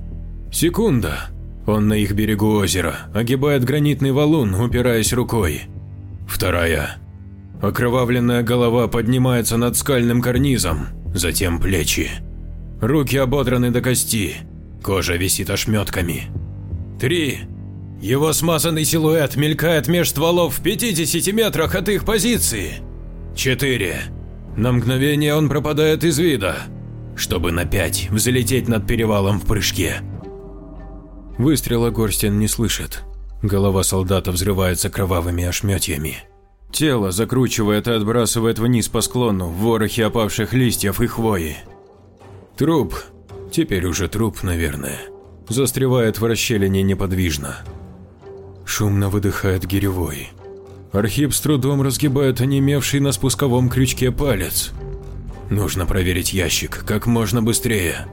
Секунда. Он на их берегу озера, огибает гранитный валун, упираясь рукой. Вторая. Окровавленная голова поднимается над скальным карнизом, затем плечи. Руки ободраны до кости, кожа висит ошметками. Три. Его смазанный силуэт мелькает меж стволов в 50 метрах от их позиции. Четыре. На мгновение он пропадает из вида, чтобы на пять взлететь над перевалом в прыжке. Выстрела Горстин не слышит. Голова солдата взрывается кровавыми ошметьями. Тело закручивает и отбрасывает вниз по склону в ворохе опавших листьев и хвои. Труп, теперь уже труп, наверное, застревает в расщелине неподвижно. Шумно выдыхает гиревой. Архип с трудом разгибает онемевший на спусковом крючке палец. Нужно проверить ящик как можно быстрее.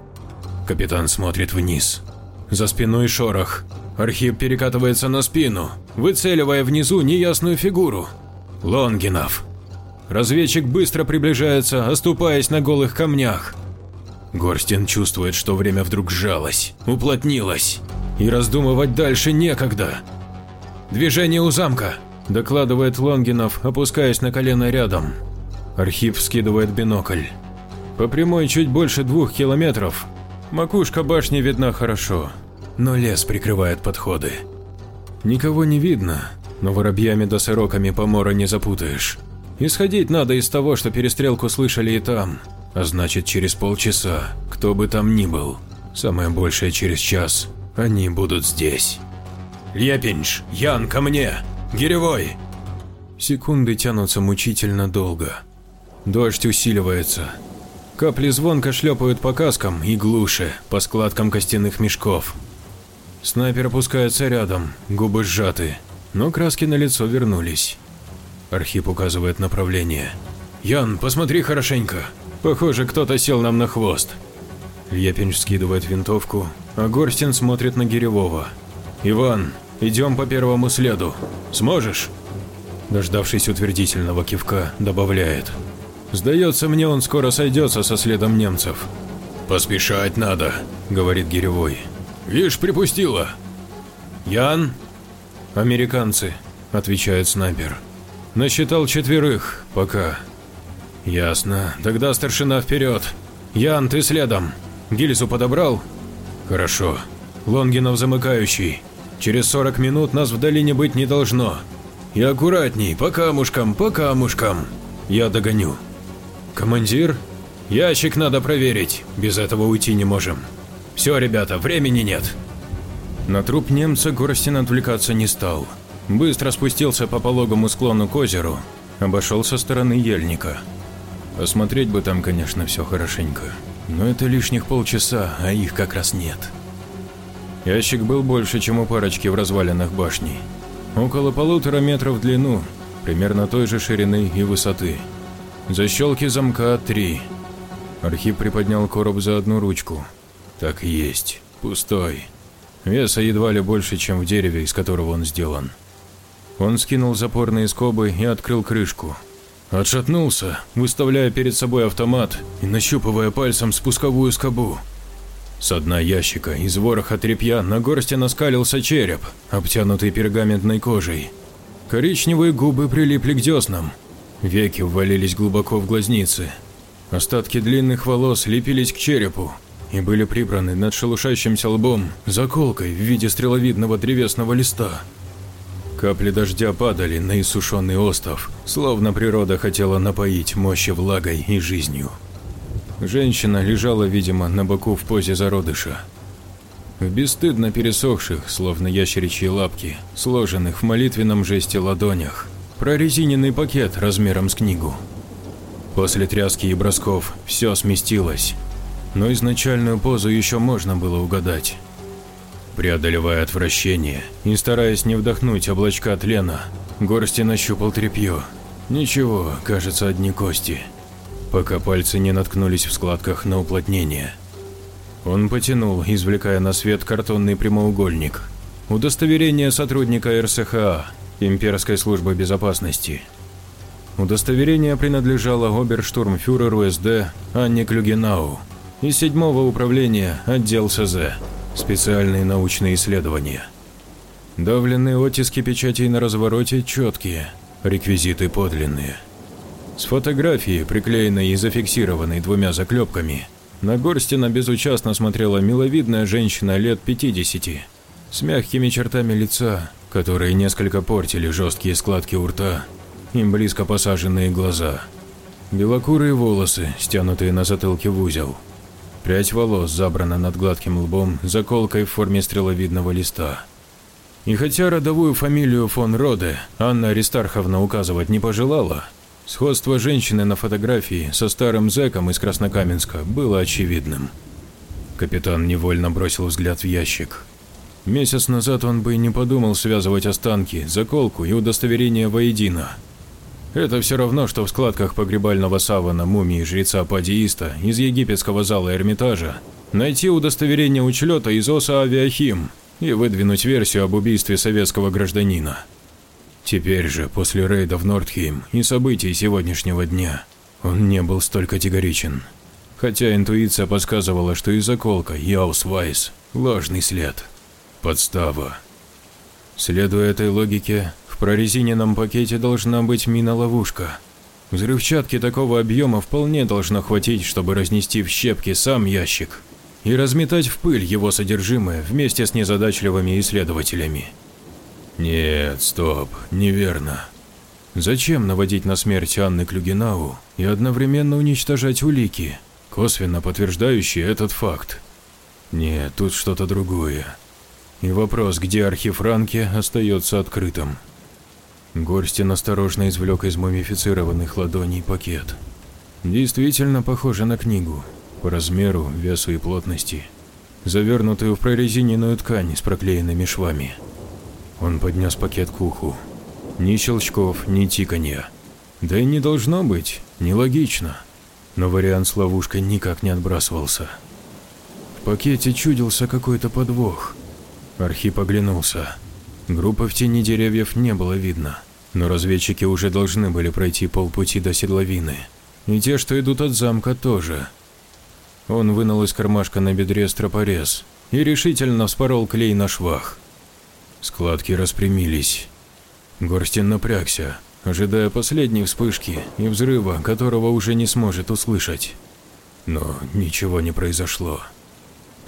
Капитан смотрит вниз. За спиной шорох. Архип перекатывается на спину, выцеливая внизу неясную фигуру. Лонгинов. Разведчик быстро приближается, оступаясь на голых камнях. Горстин чувствует, что время вдруг сжалось, уплотнилось, и раздумывать дальше некогда. «Движение у замка», – докладывает Лонгинов, опускаясь на колено рядом. Архип скидывает бинокль. По прямой чуть больше двух километров. Макушка башни видна хорошо, но лес прикрывает подходы. Никого не видно, но воробьями да сороками помора не запутаешь. Исходить надо из того, что перестрелку слышали и там, а значит через полчаса, кто бы там ни был, самое большее через час, они будут здесь. «Лепинш! Ян, ко мне! Гиревой!» Секунды тянутся мучительно долго. Дождь усиливается. Капли звонко шлепают по каскам и глуше, по складкам костяных мешков. Снайпер опускается рядом, губы сжаты, но краски на лицо вернулись. Архип указывает направление. «Ян, посмотри хорошенько. Похоже, кто-то сел нам на хвост». Лепинч скидывает винтовку, а Горстин смотрит на Гиревого. «Иван, идем по первому следу. Сможешь?» Дождавшись утвердительного кивка, добавляет. Сдается мне, он скоро сойдется со следом немцев. «Поспешать надо», — говорит Гиревой. «Вишь, припустила». «Ян?» «Американцы», — отвечает снайпер. «Насчитал четверых, пока». «Ясно. Тогда старшина вперед. Ян, ты следом. Гильзу подобрал?» «Хорошо. Лонгинов замыкающий. Через 40 минут нас в долине быть не должно. И аккуратней, по камушкам, по камушкам. Я догоню». «Командир? Ящик надо проверить, без этого уйти не можем. Все, ребята, времени нет». На труп немца Горстин отвлекаться не стал. Быстро спустился по пологому склону к озеру, обошел со стороны ельника. Осмотреть бы там, конечно, все хорошенько. Но это лишних полчаса, а их как раз нет. Ящик был больше, чем у парочки в развалинах башни. Около полутора метров в длину, примерно той же ширины и высоты. Защелки замка три. Архип приподнял короб за одну ручку. Так и есть. Пустой. Веса едва ли больше, чем в дереве, из которого он сделан. Он скинул запорные скобы и открыл крышку. Отшатнулся, выставляя перед собой автомат и нащупывая пальцем спусковую скобу. С дна ящика из вороха тряпья на горсти наскалился череп, обтянутый пергаментной кожей. Коричневые губы прилипли к деснам. Веки ввалились глубоко в глазницы. Остатки длинных волос лепились к черепу и были прибраны над шелушащимся лбом заколкой в виде стреловидного древесного листа. Капли дождя падали на иссушенный остов, словно природа хотела напоить мощи влагой и жизнью. Женщина лежала, видимо, на боку в позе зародыша. В бесстыдно пересохших, словно ящеричьи лапки, сложенных в молитвенном жесте ладонях, прорезиненный пакет размером с книгу. После тряски и бросков все сместилось, но изначальную позу еще можно было угадать. Преодолевая отвращение и стараясь не вдохнуть облачка тлена, Горсти нащупал тряпье. Ничего, кажется, одни кости. Пока пальцы не наткнулись в складках на уплотнение. Он потянул, извлекая на свет картонный прямоугольник. Удостоверение сотрудника РСХА, Имперской службы безопасности. Удостоверение принадлежало оберштурмфюреру СД Анне Клюгенау из седьмого управления отдел СЗ. Специальные научные исследования. Давленные оттиски печатей на развороте четкие, реквизиты подлинные. С фотографии, приклеенной и зафиксированной двумя заклепками, на Горстина безучастно смотрела миловидная женщина лет 50, с мягкими чертами лица, которые несколько портили жесткие складки у рта и близко посаженные глаза. Белокурые волосы, стянутые на затылке в узел, Прядь волос забрана над гладким лбом заколкой в форме стреловидного листа. И хотя родовую фамилию фон Роде Анна Аристарховна указывать не пожелала, сходство женщины на фотографии со старым зэком из Краснокаменска было очевидным. Капитан невольно бросил взгляд в ящик. Месяц назад он бы и не подумал связывать останки, заколку и удостоверение воедино. Это все равно, что в складках погребального савана мумии жреца-падииста из египетского зала Эрмитажа найти удостоверение учлета из ОСА «Авиахим» и выдвинуть версию об убийстве советского гражданина. Теперь же, после рейда в Нордхейм и событий сегодняшнего дня, он не был столь категоричен. Хотя интуиция подсказывала, что и заколка, и Аусвайс – ложный след. Подстава. Следуя этой логике, в прорезиненном пакете должна быть мина-ловушка. Взрывчатки такого объема вполне должно хватить, чтобы разнести в щепки сам ящик и разметать в пыль его содержимое вместе с незадачливыми исследователями. Нет, стоп, неверно. Зачем наводить на смерть Анны Клюгенау и одновременно уничтожать улики, косвенно подтверждающие этот факт? Нет, тут что-то другое. И вопрос, где архив Ранки, остается открытым. Горстин осторожно извлек из мумифицированных ладоней пакет. Действительно похоже на книгу, по размеру, весу и плотности, завернутую в прорезиненную ткань с проклеенными швами. Он поднес пакет к уху. Ни щелчков, ни тиканья. Да и не должно быть, нелогично. Но вариант с ловушкой никак не отбрасывался. В пакете чудился какой-то подвох. Архип оглянулся. Группы в тени деревьев не было видно, но разведчики уже должны были пройти полпути до седловины. И те, что идут от замка, тоже. Он вынул из кармашка на бедре стропорез и решительно вспорол клей на швах. Складки распрямились. Горстин напрягся, ожидая последней вспышки и взрыва, которого уже не сможет услышать. Но ничего не произошло.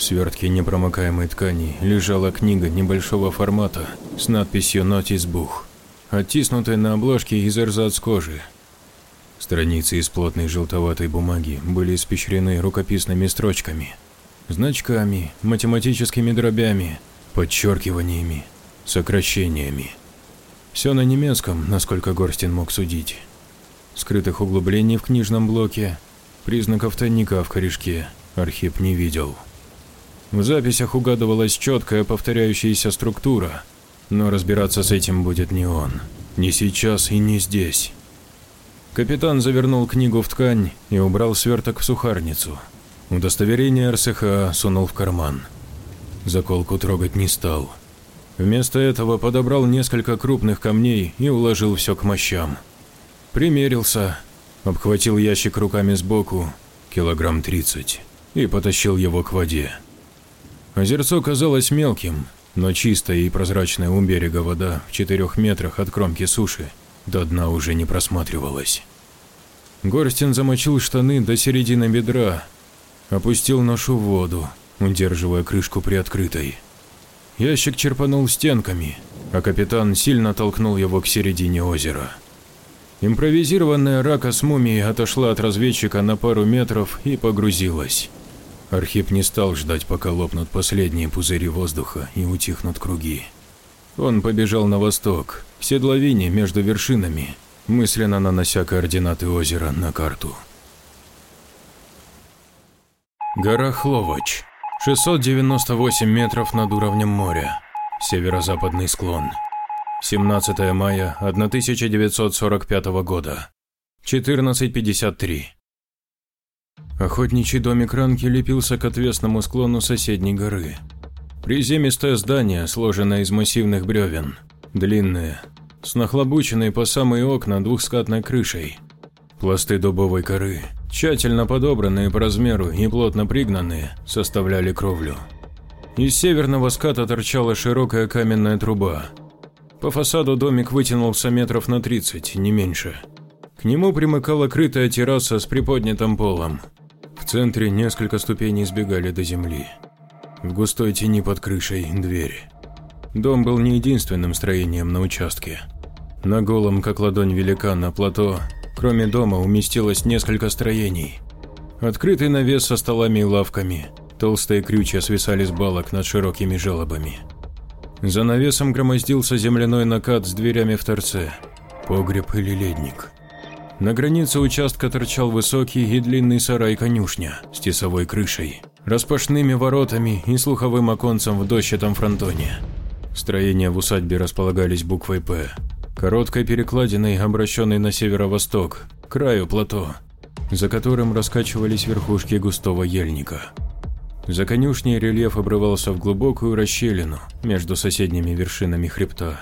В свертке непромокаемой ткани лежала книга небольшого формата с надписью «Нотисбух», оттиснутая на обложке из эрзац кожи. Страницы из плотной желтоватой бумаги были испещрены рукописными строчками, значками, математическими дробями, подчеркиваниями, сокращениями. Все на немецком, насколько Горстин мог судить. скрытых углублений в книжном блоке, признаков тайника в корешке Архип не видел. В записях угадывалась четкая повторяющаяся структура, но разбираться с этим будет не он, не сейчас и не здесь. Капитан завернул книгу в ткань и убрал сверток в сухарницу. Удостоверение РСХ сунул в карман. Заколку трогать не стал. Вместо этого подобрал несколько крупных камней и уложил все к мощам. Примерился, обхватил ящик руками сбоку, килограмм тридцать, и потащил его к воде. Озерцо казалось мелким, но чистая и прозрачная у берега вода в четырех метрах от кромки суши до дна уже не просматривалась. Горстин замочил штаны до середины бедра, опустил ношу в воду, удерживая крышку приоткрытой. Ящик черпанул стенками, а капитан сильно толкнул его к середине озера. Импровизированная рака с мумией отошла от разведчика на пару метров и погрузилась. Архип не стал ждать, пока лопнут последние пузыри воздуха и утихнут круги. Он побежал на восток, к седловине между вершинами, мысленно нанося координаты озера на карту. Гора Хловач. 698 метров над уровнем моря. Северо-западный склон. 17 мая 1945 года. 14.53. Охотничий домик Ранки лепился к отвесному склону соседней горы. Приземистое здание, сложенное из массивных бревен, длинное, с нахлобученной по самые окна двухскатной крышей. Пласты дубовой коры, тщательно подобранные по размеру и плотно пригнанные, составляли кровлю. Из северного ската торчала широкая каменная труба. По фасаду домик вытянулся метров на 30, не меньше. К нему примыкала крытая терраса с приподнятым полом, в центре несколько ступеней сбегали до земли. В густой тени под крышей дверь. Дом был не единственным строением на участке. На голом, как ладонь велика на плато, кроме дома уместилось несколько строений. Открытый навес со столами и лавками, толстые крючья свисали с балок над широкими желобами. За навесом громоздился земляной накат с дверями в торце, погреб или ледник. На границе участка торчал высокий и длинный сарай-конюшня с тесовой крышей, распашными воротами и слуховым оконцем в дощатом фронтоне. Строения в усадьбе располагались буквой «П», короткой перекладиной, обращенной на северо-восток, краю плато, за которым раскачивались верхушки густого ельника. За конюшней рельеф обрывался в глубокую расщелину между соседними вершинами хребта.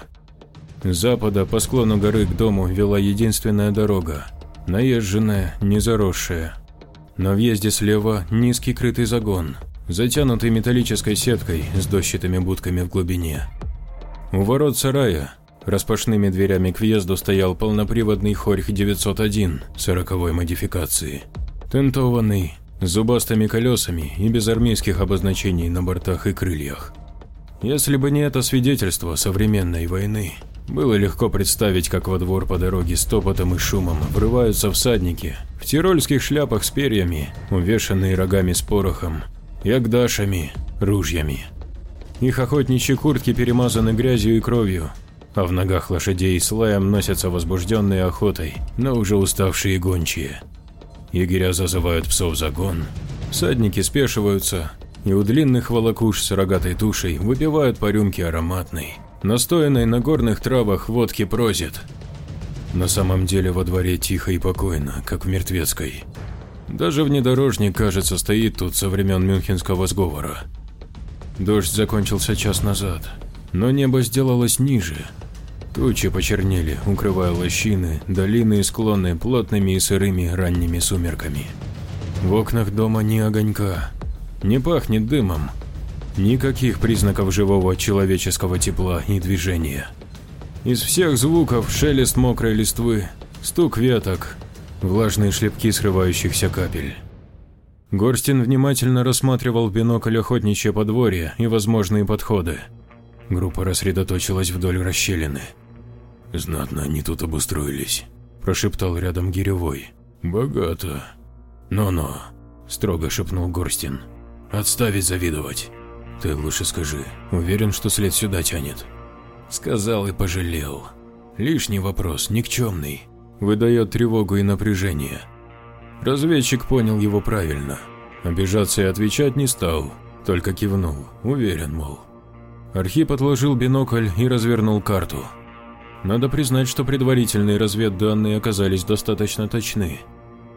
Запада по склону горы к дому вела единственная дорога, наезженная, не заросшая. На въезде слева низкий крытый загон, затянутый металлической сеткой с дощатыми будками в глубине. У ворот сарая распашными дверями к въезду стоял полноприводный Хорьх 901 сороковой модификации, тентованный, с зубастыми колесами и без армейских обозначений на бортах и крыльях. Если бы не это свидетельство современной войны, было легко представить, как во двор по дороге с топотом и шумом врываются всадники в тирольских шляпах с перьями, увешанные рогами с порохом, ягдашами, ружьями. Их охотничьи куртки перемазаны грязью и кровью, а в ногах лошадей с лаем носятся возбужденные охотой, но уже уставшие гончие. Егеря зазывают псов за гон, всадники спешиваются, и у длинных волокуш с рогатой тушей выпивают по рюмке ароматной, настоянной на горных травах водки прозит. На самом деле во дворе тихо и покойно, как в Мертвецкой. Даже внедорожник, кажется, стоит тут со времен Мюнхенского сговора. Дождь закончился час назад, но небо сделалось ниже. Тучи почернели, укрывая лощины, долины и склоны плотными и сырыми ранними сумерками. В окнах дома ни огонька, не пахнет дымом, Никаких признаков живого человеческого тепла и движения. Из всех звуков шелест мокрой листвы, стук веток, влажные шлепки срывающихся капель. Горстин внимательно рассматривал в бинокль охотничье подворье и возможные подходы. Группа рассредоточилась вдоль расщелины. «Знатно они тут обустроились», – прошептал рядом Гиревой. «Богато». «Но-но», – строго шепнул Горстин. «Отставить завидовать». Ты лучше скажи, уверен, что след сюда тянет? Сказал и пожалел. Лишний вопрос, никчемный. выдает тревогу и напряжение. Разведчик понял его правильно. Обижаться и отвечать не стал, только кивнул, уверен, мол. Архип отложил бинокль и развернул карту. Надо признать, что предварительные разведданные оказались достаточно точны.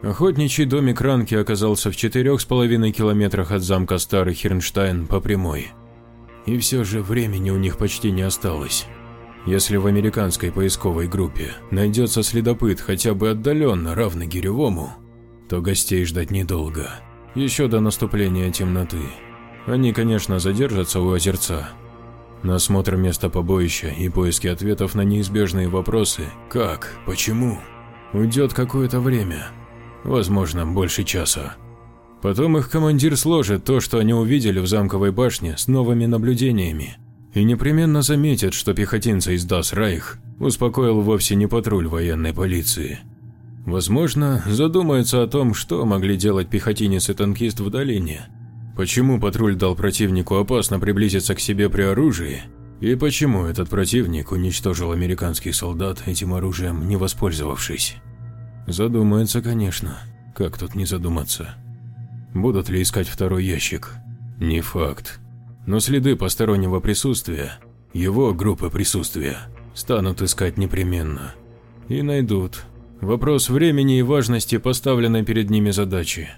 Охотничий домик Ранки оказался в четырех с половиной километрах от замка Старый Хернштайн по прямой. И все же времени у них почти не осталось. Если в американской поисковой группе найдется следопыт хотя бы отдаленно равный Гиревому, то гостей ждать недолго, еще до наступления темноты. Они, конечно, задержатся у озерца. На осмотр места побоища и поиски ответов на неизбежные вопросы «как?», «почему?» уйдет какое-то время, возможно, больше часа. Потом их командир сложит то, что они увидели в замковой башне с новыми наблюдениями, и непременно заметит, что пехотинца из Дас Райх успокоил вовсе не патруль военной полиции. Возможно, задумается о том, что могли делать пехотинец и танкист в долине, почему патруль дал противнику опасно приблизиться к себе при оружии, и почему этот противник уничтожил американских солдат этим оружием, не воспользовавшись. Задумается, конечно. Как тут не задуматься? Будут ли искать второй ящик? Не факт. Но следы постороннего присутствия, его группы присутствия, станут искать непременно. И найдут. Вопрос времени и важности поставленной перед ними задачи.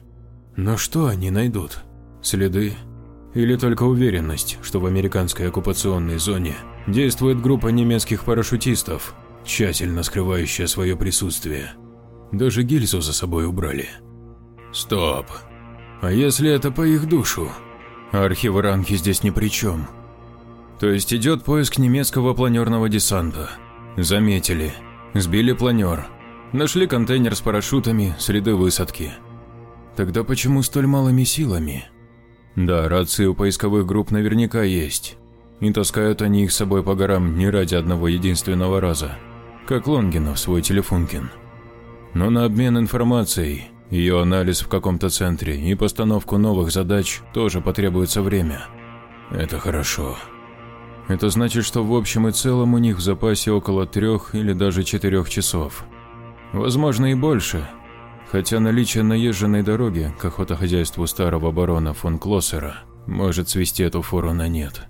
Но что они найдут? Следы? Или только уверенность, что в американской оккупационной зоне действует группа немецких парашютистов, тщательно скрывающая свое присутствие? Даже гильзу за собой убрали. Стоп. А если это по их душу? Архивы ранки здесь ни при чем. То есть идет поиск немецкого планерного десанта. Заметили. Сбили планер. Нашли контейнер с парашютами, среды высадки. Тогда почему столь малыми силами? Да, рации у поисковых групп наверняка есть. И таскают они их с собой по горам не ради одного единственного раза. Как Лонгинов свой телефонкин но на обмен информацией, ее анализ в каком-то центре и постановку новых задач тоже потребуется время. Это хорошо. Это значит, что в общем и целом у них в запасе около трех или даже четырех часов. Возможно и больше, хотя наличие наезженной дороги к охотохозяйству старого барона фон Клоссера может свести эту фору на нет.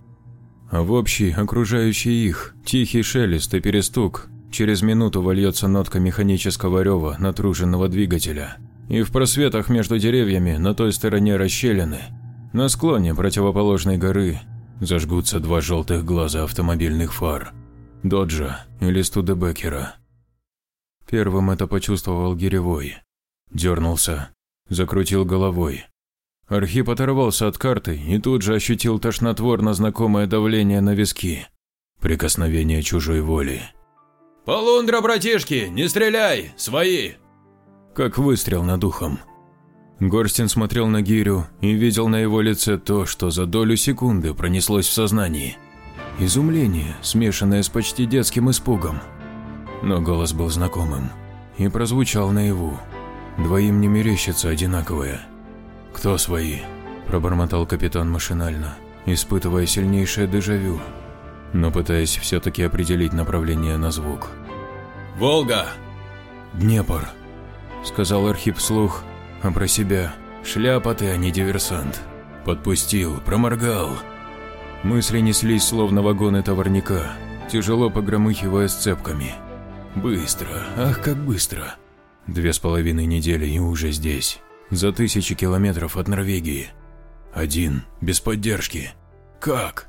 А в общий, окружающий их, тихий шелест и перестук Через минуту вольется нотка механического рева натруженного двигателя, и в просветах между деревьями на той стороне расщелины, на склоне противоположной горы, зажгутся два желтых глаза автомобильных фар – Доджа или Студебекера. Первым это почувствовал Гиревой. Дернулся, закрутил головой. Архип оторвался от карты и тут же ощутил тошнотворно знакомое давление на виски. Прикосновение чужой воли. «Полундра, братишки, не стреляй! Свои!» Как выстрел над ухом. Горстин смотрел на Гирю и видел на его лице то, что за долю секунды пронеслось в сознании. Изумление, смешанное с почти детским испугом. Но голос был знакомым и прозвучал наяву. Двоим не мерещится одинаковое. «Кто свои?» – пробормотал капитан машинально, испытывая сильнейшее дежавю но пытаясь все-таки определить направление на звук. «Волга!» «Днепр», — сказал Архип вслух, а про себя «Шляпа ты, а не диверсант». Подпустил, проморгал. Мысли неслись, словно вагоны товарника, тяжело погромыхивая сцепками. Быстро, ах, как быстро. Две с половиной недели и уже здесь, за тысячи километров от Норвегии. Один, без поддержки. Как?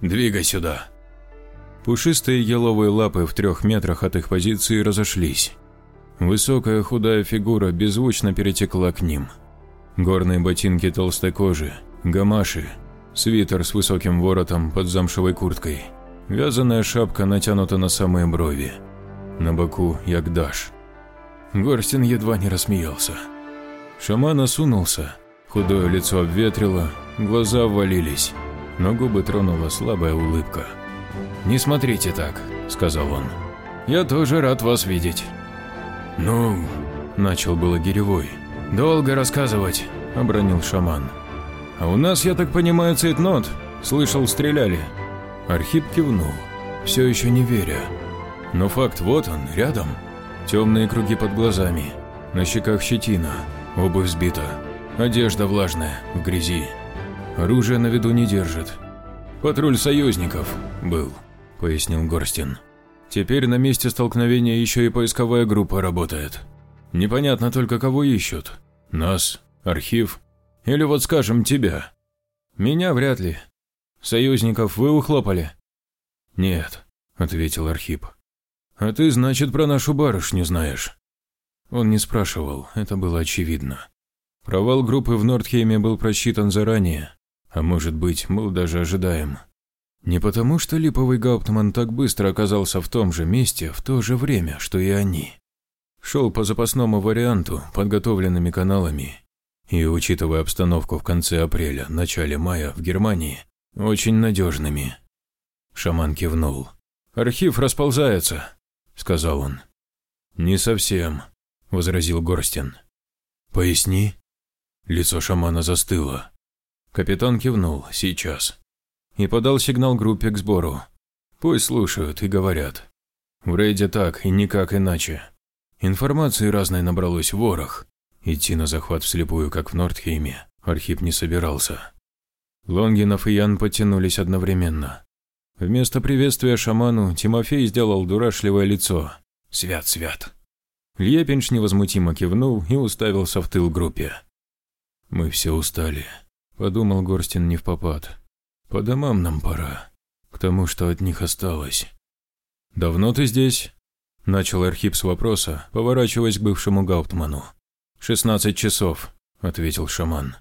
Двигай сюда. Пушистые еловые лапы в трех метрах от их позиции разошлись. Высокая худая фигура беззвучно перетекла к ним. Горные ботинки толстой кожи, гамаши, свитер с высоким воротом под замшевой курткой, вязаная шапка натянута на самые брови. На боку ягдаш. Горстин едва не рассмеялся. Шаман осунулся, худое лицо обветрило, глаза ввалились но губы тронула слабая улыбка. «Не смотрите так», – сказал он. «Я тоже рад вас видеть». «Ну...» – начал было Гиревой. «Долго рассказывать», – обронил шаман. «А у нас, я так понимаю, цейтнот. Слышал, стреляли». Архип кивнул, все еще не веря. Но факт вот он, рядом. Темные круги под глазами, на щеках щетина, обувь сбита, одежда влажная, в грязи. Оружие на виду не держит. Патруль союзников был, пояснил Горстин. Теперь на месте столкновения еще и поисковая группа работает. Непонятно только, кого ищут. Нас, архив или вот скажем тебя. Меня вряд ли. Союзников вы ухлопали? Нет, ответил Архип. А ты, значит, про нашу барышню знаешь? Он не спрашивал, это было очевидно. Провал группы в Нордхейме был просчитан заранее, а может быть, был даже ожидаем. Не потому, что липовый Гауптман так быстро оказался в том же месте в то же время, что и они. Шел по запасному варианту, подготовленными каналами, и, учитывая обстановку в конце апреля, начале мая в Германии, очень надежными. Шаман кивнул. «Архив расползается», – сказал он. «Не совсем», – возразил Горстин. «Поясни». Лицо шамана застыло. Капитан кивнул «сейчас» и подал сигнал группе к сбору. Пусть слушают и говорят. В рейде так и никак иначе. Информации разной набралось ворох. Идти на захват вслепую, как в Нордхейме, Архип не собирался. Лонгинов и Ян потянулись одновременно. Вместо приветствия шаману Тимофей сделал дурашливое лицо. «Свят, свят». Лепинш невозмутимо кивнул и уставился в тыл группе. «Мы все устали», – подумал Горстин не в попад. «По домам нам пора, к тому, что от них осталось». «Давно ты здесь?» – начал Архип с вопроса, поворачиваясь к бывшему Гауптману. «Шестнадцать часов», – ответил шаман.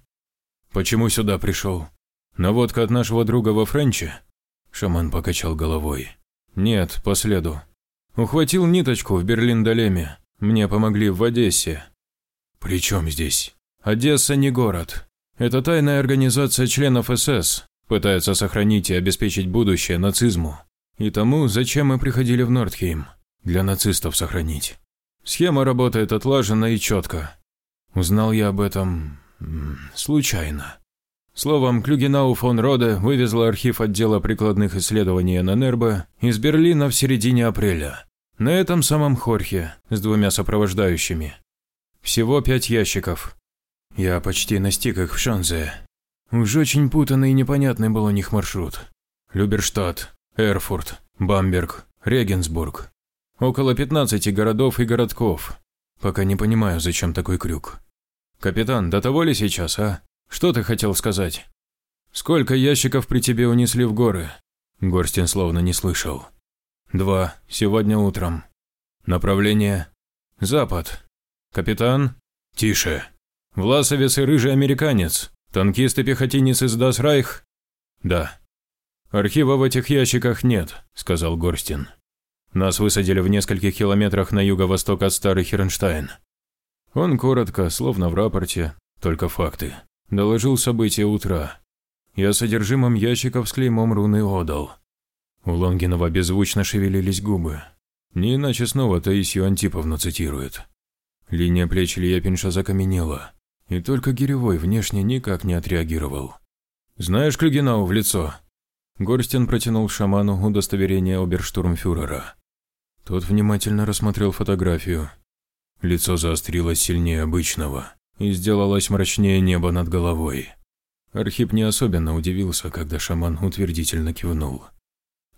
«Почему сюда пришел? Наводка от нашего друга во Френче?» Шаман покачал головой. «Нет, по следу. Ухватил ниточку в Берлин-Долеме. Мне помогли в Одессе». «При чем здесь?» «Одесса не город. Это тайная организация членов СС, пытается сохранить и обеспечить будущее нацизму. И тому, зачем мы приходили в Нордхейм. Для нацистов сохранить. Схема работает отлаженно и четко. Узнал я об этом... случайно. Словом, Клюгенау фон Роде вывезла архив отдела прикладных исследований ННРБ из Берлина в середине апреля. На этом самом Хорхе, с двумя сопровождающими. Всего пять ящиков. Я почти настиг их в Шанзе. Уж очень путанный и непонятный был у них маршрут. Люберштадт, Эрфурт, Бамберг, Регенсбург. Около 15 городов и городков. Пока не понимаю, зачем такой крюк. Капитан, до того ли сейчас, а? Что ты хотел сказать? Сколько ящиков при тебе унесли в горы? Горстин словно не слышал. Два. Сегодня утром. Направление? Запад. Капитан? Тише. Власовец и рыжий американец. Танкист и пехотинец из Дасрайх? Да. Архива в этих ящиках нет, сказал Горстин. Нас высадили в нескольких километрах на юго-восток от Старый Хернштайн. Он коротко, словно в рапорте, только факты, доложил события утра. Я содержимым ящиков с клеймом руны отдал. У Лонгинова беззвучно шевелились губы. Не иначе снова Таисию Антиповну цитирует. Линия плеч Илья закаменела, и только Гиревой внешне никак не отреагировал. «Знаешь Клюгинау в лицо?» Горстин протянул шаману удостоверение оберштурмфюрера. Тот внимательно рассмотрел фотографию. Лицо заострилось сильнее обычного и сделалось мрачнее небо над головой. Архип не особенно удивился, когда шаман утвердительно кивнул.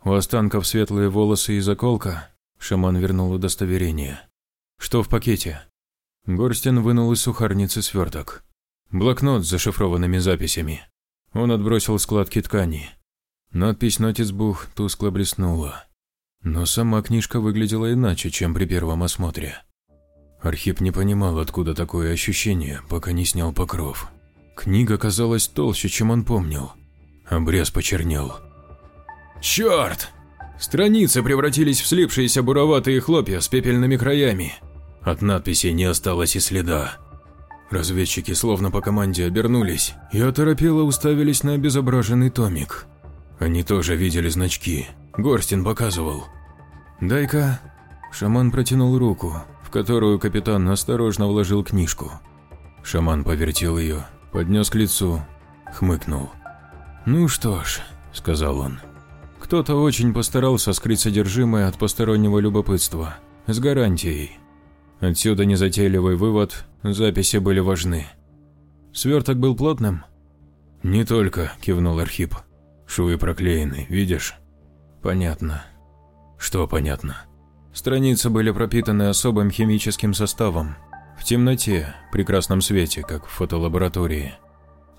У останков светлые волосы и заколка. Шаман вернул удостоверение. «Что в пакете?» Горстин вынул из сухарницы сверток. Блокнот с зашифрованными записями. Он отбросил складки ткани. Надпись «Нотисбух» тускло блеснула. Но сама книжка выглядела иначе, чем при первом осмотре. Архип не понимал, откуда такое ощущение, пока не снял покров. Книга казалась толще, чем он помнил. Обрез почернел. «Черт!» Страницы превратились в слипшиеся буроватые хлопья с пепельными краями. От надписи не осталось и следа. Разведчики словно по команде обернулись и оторопело уставились на обезображенный томик. Они тоже видели значки, Горстин показывал. «Дай-ка». Шаман протянул руку, в которую капитан осторожно вложил книжку. Шаман повертел ее, поднес к лицу, хмыкнул. «Ну что ж», – сказал он. «Кто-то очень постарался скрыть содержимое от постороннего любопытства. С гарантией. Отсюда незатейливый вывод, записи были важны. Сверток был плотным? Не только, кивнул Архип. Швы проклеены, видишь? Понятно. Что понятно? Страницы были пропитаны особым химическим составом. В темноте, при красном свете, как в фотолаборатории.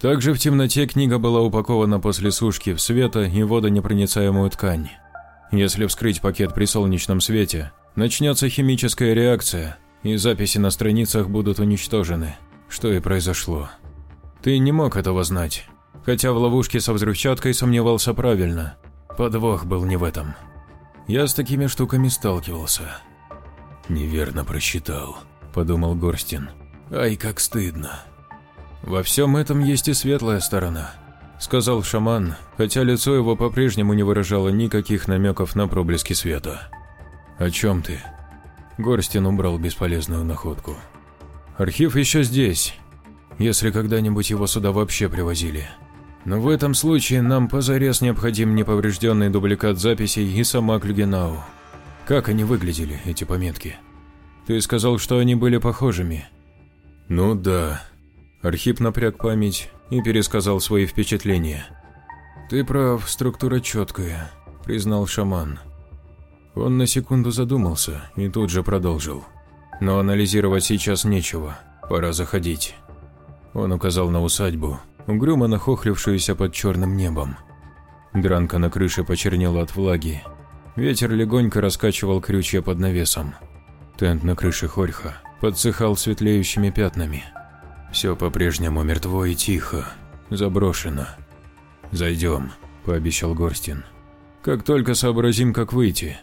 Также в темноте книга была упакована после сушки в света и водонепроницаемую ткань. Если вскрыть пакет при солнечном свете, начнется химическая реакция, и записи на страницах будут уничтожены, что и произошло. Ты не мог этого знать, хотя в ловушке со взрывчаткой сомневался правильно. Подвох был не в этом. Я с такими штуками сталкивался. «Неверно просчитал», – подумал Горстин. «Ай, как стыдно». «Во всем этом есть и светлая сторона», – сказал шаман, хотя лицо его по-прежнему не выражало никаких намеков на проблески света. «О чем ты?» Горстин убрал бесполезную находку. «Архив еще здесь, если когда-нибудь его сюда вообще привозили. Но в этом случае нам позарез необходим неповрежденный дубликат записей и сама Клюгенау. Как они выглядели, эти пометки? Ты сказал, что они были похожими?» «Ну да», Архип напряг память и пересказал свои впечатления. «Ты прав, структура четкая», – признал шаман. Он на секунду задумался и тут же продолжил. «Но анализировать сейчас нечего, пора заходить». Он указал на усадьбу, угрюмо нахохлившуюся под черным небом. Дранка на крыше почернела от влаги. Ветер легонько раскачивал крючья под навесом. Тент на крыше Хорьха подсыхал светлеющими пятнами. Все по-прежнему мертво и тихо, заброшено. «Зайдем», – пообещал Горстин. «Как только сообразим, как выйти.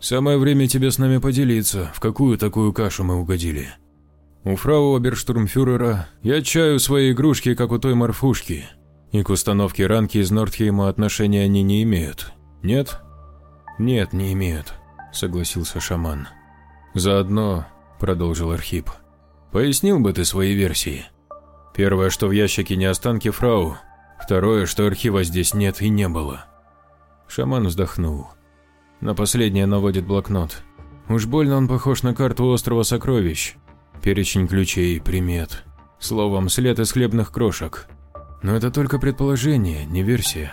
Самое время тебе с нами поделиться, в какую такую кашу мы угодили. У фрау оберштурмфюрера я чаю свои игрушки, как у той морфушки, и к установке ранки из Нордхейма отношения они не имеют. Нет?» «Нет, не имеют», – согласился шаман. «Заодно», – продолжил Архип, – Пояснил бы ты свои версии. Первое, что в ящике не останки фрау. Второе, что архива здесь нет и не было. Шаман вздохнул. На последнее наводит блокнот. Уж больно он похож на карту острова сокровищ. Перечень ключей, примет. Словом, след из хлебных крошек. Но это только предположение, не версия.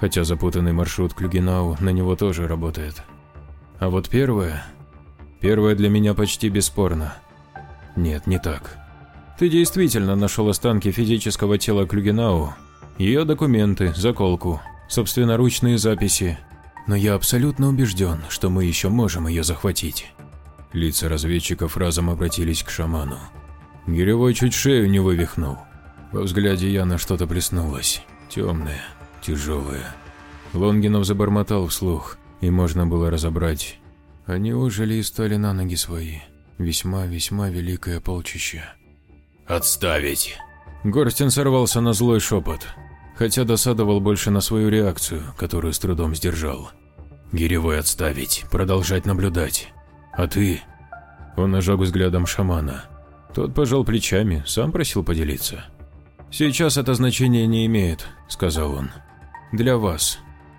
Хотя запутанный маршрут Клюгенау на него тоже работает. А вот первое... Первое для меня почти бесспорно. Нет, не так. Ты действительно нашел останки физического тела Клюгенау, ее документы, заколку, собственноручные записи. Но я абсолютно убежден, что мы еще можем ее захватить. Лица разведчиков разом обратились к шаману. Гиревой чуть шею не вывихнул. Во взгляде Яна что-то плеснулось. Темное, тяжелое. Лонгинов забормотал вслух, и можно было разобрать. Они ужили и стали на ноги свои весьма-весьма великое полчище. «Отставить!» Горстин сорвался на злой шепот, хотя досадовал больше на свою реакцию, которую с трудом сдержал. «Гиревой отставить, продолжать наблюдать. А ты?» Он ожег взглядом шамана. Тот пожал плечами, сам просил поделиться. «Сейчас это значение не имеет», – сказал он. «Для вас.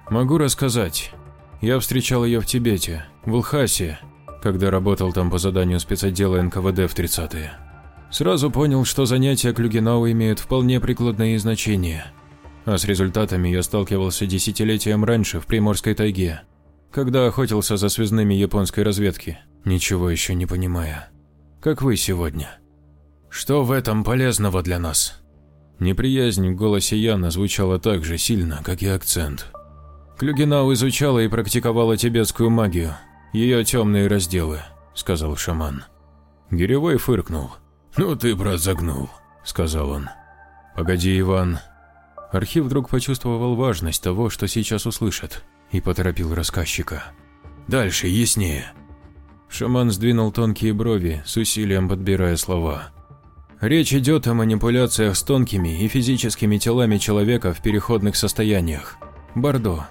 Могу рассказать. Я встречал ее в Тибете, в Улхасе, когда работал там по заданию спецотдела НКВД в 30-е. Сразу понял, что занятия Клюгенау имеют вполне прикладное значение. А с результатами я сталкивался десятилетием раньше в Приморской тайге, когда охотился за связными японской разведки, ничего еще не понимая. Как вы сегодня. Что в этом полезного для нас? Неприязнь в голосе Яна звучала так же сильно, как и акцент. Клюгенау изучала и практиковала тибетскую магию, ее темные разделы», – сказал шаман. Гиревой фыркнул. «Ну ты, брат, загнул», – сказал он. «Погоди, Иван». Архив вдруг почувствовал важность того, что сейчас услышат, и поторопил рассказчика. «Дальше, яснее». Шаман сдвинул тонкие брови, с усилием подбирая слова. Речь идет о манипуляциях с тонкими и физическими телами человека в переходных состояниях. Бордо.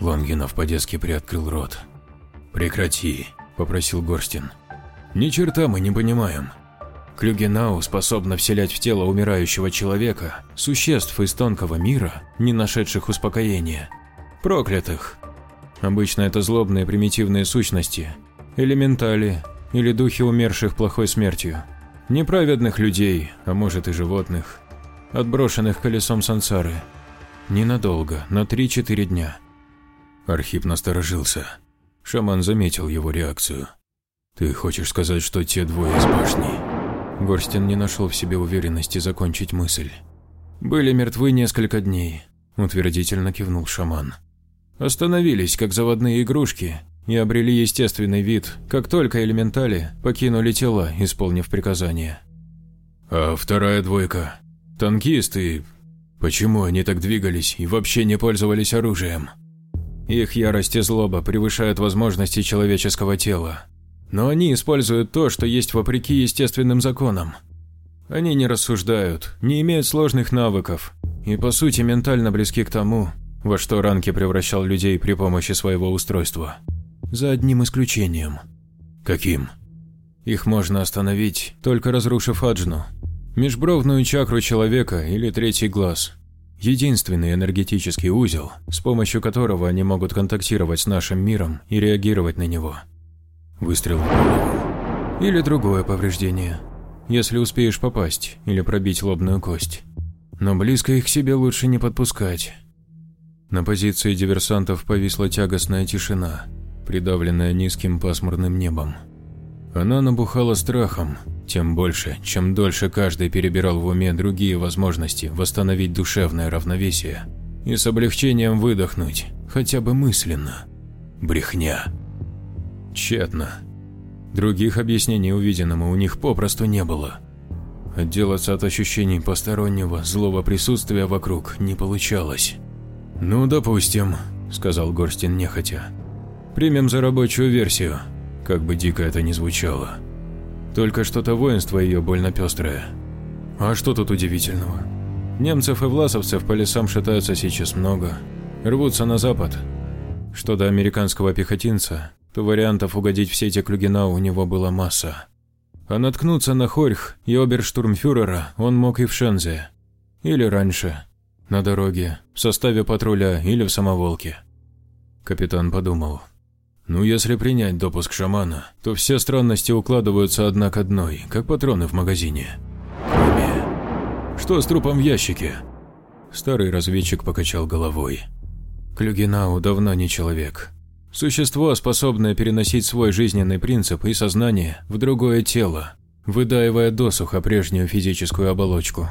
Лонгинов по-детски приоткрыл рот. «Прекрати», – попросил Горстин. «Ни черта мы не понимаем. Клюгенау способна вселять в тело умирающего человека существ из тонкого мира, не нашедших успокоения. Проклятых. Обычно это злобные примитивные сущности, элементали или духи умерших плохой смертью. Неправедных людей, а может и животных, отброшенных колесом сансары. Ненадолго, на 3-4 дня. Архип насторожился. Шаман заметил его реакцию. «Ты хочешь сказать, что те двое из башни?» Горстин не нашел в себе уверенности закончить мысль. «Были мертвы несколько дней», – утвердительно кивнул шаман. «Остановились, как заводные игрушки, и обрели естественный вид, как только элементали покинули тела, исполнив приказание». «А вторая двойка? Танкисты? Почему они так двигались и вообще не пользовались оружием?» Их ярость и злоба превышают возможности человеческого тела. Но они используют то, что есть вопреки естественным законам. Они не рассуждают, не имеют сложных навыков и по сути ментально близки к тому, во что Ранки превращал людей при помощи своего устройства. За одним исключением. Каким? Их можно остановить, только разрушив аджну, межбровную чакру человека или третий глаз. Единственный энергетический узел, с помощью которого они могут контактировать с нашим миром и реагировать на него. Выстрел в голову. Или другое повреждение, если успеешь попасть или пробить лобную кость. Но близко их к себе лучше не подпускать. На позиции диверсантов повисла тягостная тишина, придавленная низким пасмурным небом. Она набухала страхом, тем больше, чем дольше каждый перебирал в уме другие возможности восстановить душевное равновесие и с облегчением выдохнуть, хотя бы мысленно. Брехня. Тщетно. Других объяснений увиденному у них попросту не было. Отделаться от ощущений постороннего, злого присутствия вокруг не получалось. «Ну, допустим», – сказал Горстин нехотя. «Примем за рабочую версию, как бы дико это ни звучало. Только что-то воинство ее больно пестрое. А что тут удивительного? Немцев и власовцев по лесам шатаются сейчас много, рвутся на запад. Что до американского пехотинца, то вариантов угодить в сети Клюгина у него была масса. А наткнуться на Хорьх и оберштурмфюрера он мог и в Шензе. Или раньше, на дороге, в составе патруля или в самоволке. Капитан подумал. Ну, если принять допуск шамана, то все странности укладываются одна к одной, как патроны в магазине. Кроме... Что с трупом в ящике? Старый разведчик покачал головой. Клюгинау давно не человек. Существо, способное переносить свой жизненный принцип и сознание в другое тело, выдаивая досуха прежнюю физическую оболочку.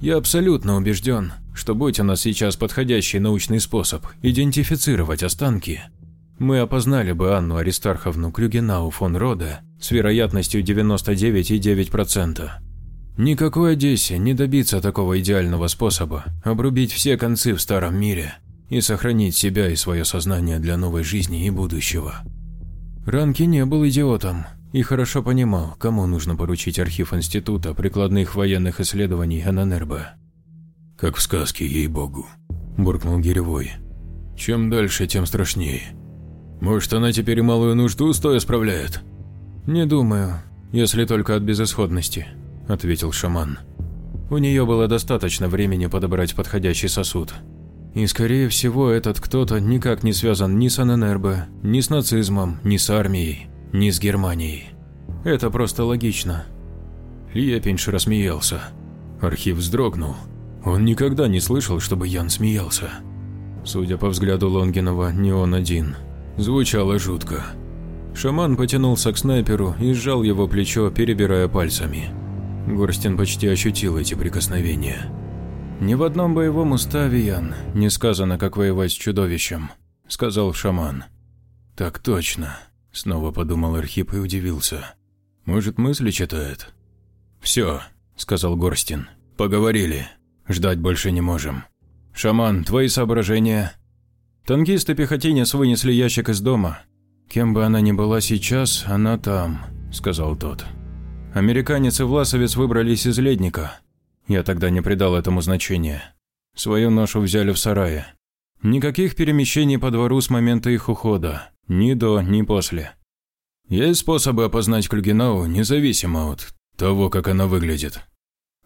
Я абсолютно убежден, что будь у нас сейчас подходящий научный способ идентифицировать останки, мы опознали бы Анну Аристарховну Клюгенау фон Рода с вероятностью 99,9%. Никакой Одессе не добиться такого идеального способа обрубить все концы в старом мире и сохранить себя и свое сознание для новой жизни и будущего. Ранки не был идиотом и хорошо понимал, кому нужно поручить архив Института прикладных военных исследований Ананербо. «Как в сказке, ей-богу», – буркнул Гиревой. «Чем дальше, тем страшнее. Может, она теперь и малую нужду стоя справляет?» «Не думаю, если только от безысходности», – ответил шаман. «У нее было достаточно времени подобрать подходящий сосуд. И, скорее всего, этот кто-то никак не связан ни с ННРБ, ни с нацизмом, ни с армией, ни с Германией. Это просто логично». Лепенш рассмеялся. Архив вздрогнул. Он никогда не слышал, чтобы Ян смеялся. Судя по взгляду Лонгинова, не он один. Звучало жутко. Шаман потянулся к снайперу и сжал его плечо, перебирая пальцами. Горстин почти ощутил эти прикосновения. «Ни в одном боевом уставе, Ян, не сказано, как воевать с чудовищем», – сказал шаман. «Так точно», – снова подумал Архип и удивился. «Может, мысли читает?» «Все», – сказал Горстин. «Поговорили. Ждать больше не можем. Шаман, твои соображения?» Танкист и пехотинец вынесли ящик из дома. Кем бы она ни была сейчас, она там, сказал тот. Американец и Власовец выбрались из ледника. Я тогда не придал этому значения. Свою ношу взяли в сарае. Никаких перемещений по двору с момента их ухода. Ни до, ни после. Есть способы опознать Клюгенау, независимо от того, как она выглядит.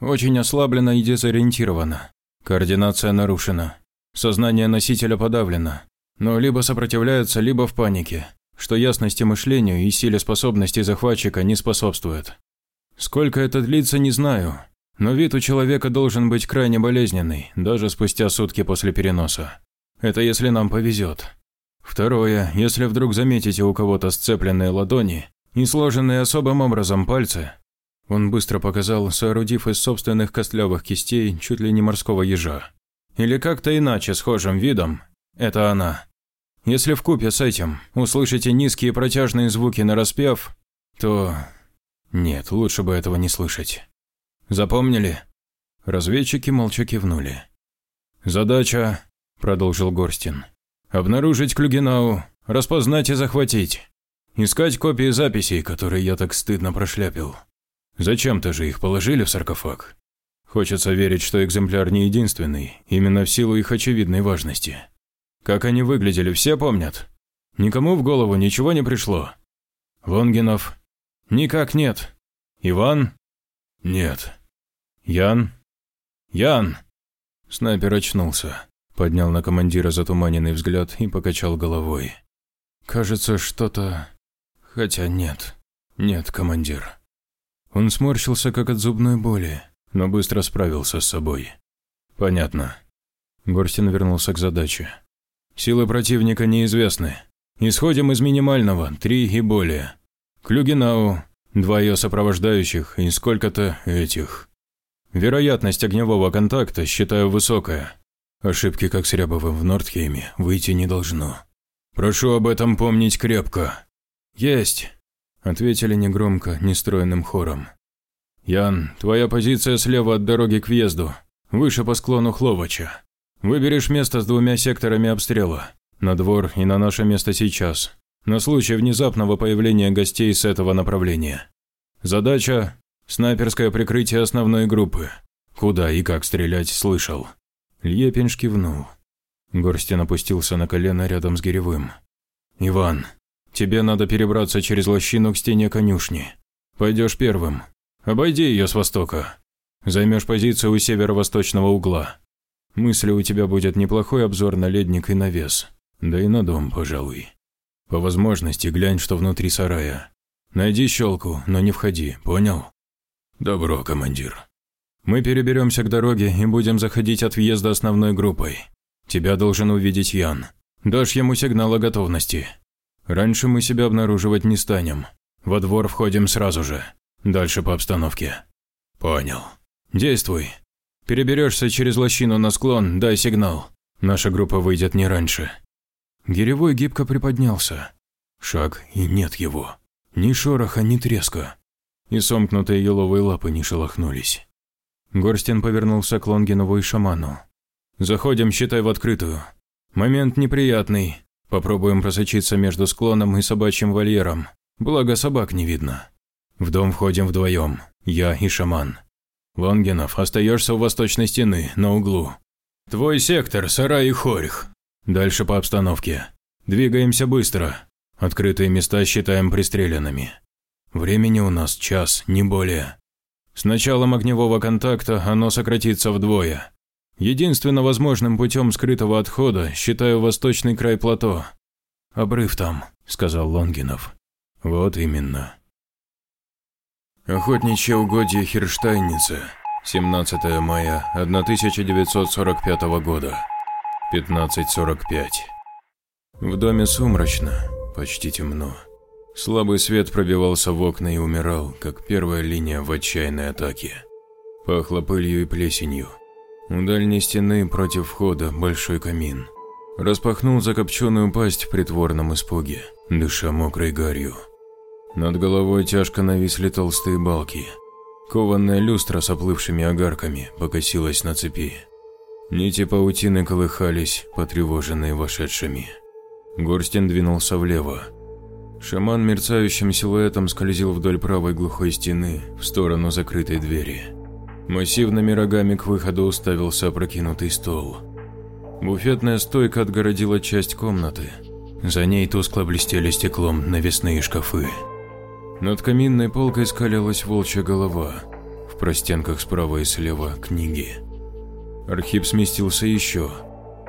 Очень ослаблена и дезориентирована. Координация нарушена. Сознание носителя подавлено, но либо сопротивляется, либо в панике. что ясности мышлению и силе способностей захватчика не способствует. Сколько это длится, не знаю, но вид у человека должен быть крайне болезненный, даже спустя сутки после переноса. Это если нам повезет. Второе, если вдруг заметите у кого-то сцепленные ладони и сложенные особым образом пальцы, он быстро показал, соорудив из собственных костлявых кистей чуть ли не морского ежа. Или как-то иначе схожим видом, это она. Если в купе с этим услышите низкие протяжные звуки на распев, то... Нет, лучше бы этого не слышать. Запомнили? Разведчики молча кивнули. «Задача», – продолжил Горстин, – «обнаружить Клюгенау, распознать и захватить. Искать копии записей, которые я так стыдно прошляпил. Зачем-то же их положили в саркофаг. Хочется верить, что экземпляр не единственный, именно в силу их очевидной важности. Как они выглядели, все помнят? Никому в голову ничего не пришло? Лонгинов? Никак нет. Иван? Нет. Ян? Ян! Снайпер очнулся, поднял на командира затуманенный взгляд и покачал головой. Кажется, что-то... Хотя нет. Нет, командир. Он сморщился, как от зубной боли, но быстро справился с собой. Понятно. Горстин вернулся к задаче. Силы противника неизвестны. Исходим из минимального, три и более. Клюгенау, два ее сопровождающих и сколько-то этих. Вероятность огневого контакта считаю высокая. Ошибки, как с Рябовым в Нордхейме, выйти не должно. Прошу об этом помнить крепко. Есть, ответили негромко, нестроенным хором. Ян, твоя позиция слева от дороги к въезду, выше по склону Хловача. Выберешь место с двумя секторами обстрела. На двор и на наше место сейчас. На случай внезапного появления гостей с этого направления. Задача – снайперское прикрытие основной группы. Куда и как стрелять слышал. Лепинш кивнул. Горстин опустился на колено рядом с Гиревым. «Иван, тебе надо перебраться через лощину к стене конюшни. Пойдешь первым. Обойди ее с востока. Займешь позицию у северо-восточного угла. Мысли у тебя будет неплохой обзор на ледник и навес. Да и на дом, пожалуй. По возможности глянь, что внутри сарая. Найди щелку, но не входи, понял? Добро, командир. Мы переберемся к дороге и будем заходить от въезда основной группой. Тебя должен увидеть Ян. Дашь ему сигнал о готовности. Раньше мы себя обнаруживать не станем. Во двор входим сразу же. Дальше по обстановке. Понял. Действуй. Переберешься через лощину на склон, дай сигнал. Наша группа выйдет не раньше». Гиревой гибко приподнялся. Шаг, и нет его. Ни шороха, ни треска. И сомкнутые еловые лапы не шелохнулись. Горстин повернулся к Лонгинову и шаману. «Заходим, считай, в открытую. Момент неприятный. Попробуем просочиться между склоном и собачьим вольером. Благо собак не видно. В дом входим вдвоем, я и шаман. Лонгинов, остаешься у восточной стены, на углу. Твой сектор, сарай и хорих. Дальше по обстановке. Двигаемся быстро. Открытые места считаем пристреленными. Времени у нас час, не более. С началом огневого контакта оно сократится вдвое. Единственно возможным путем скрытого отхода считаю восточный край плато. «Обрыв там», – сказал Лонгинов. «Вот именно. Охотничье угодье Хирштайница, 17 мая 1945 года, 15.45. В доме сумрачно, почти темно. Слабый свет пробивался в окна и умирал, как первая линия в отчаянной атаке. Пахло пылью и плесенью. У дальней стены против входа большой камин. Распахнул закопченную пасть в притворном испуге, дыша мокрой гарью. Над головой тяжко нависли толстые балки. Кованная люстра с оплывшими огарками покосилась на цепи. Нити паутины колыхались, потревоженные вошедшими. Горстин двинулся влево. Шаман мерцающим силуэтом скользил вдоль правой глухой стены, в сторону закрытой двери. Массивными рогами к выходу уставился опрокинутый стол. Буфетная стойка отгородила часть комнаты. За ней тускло блестели стеклом навесные шкафы. Над каминной полкой скалилась волчья голова. В простенках справа и слева книги. Архип сместился еще.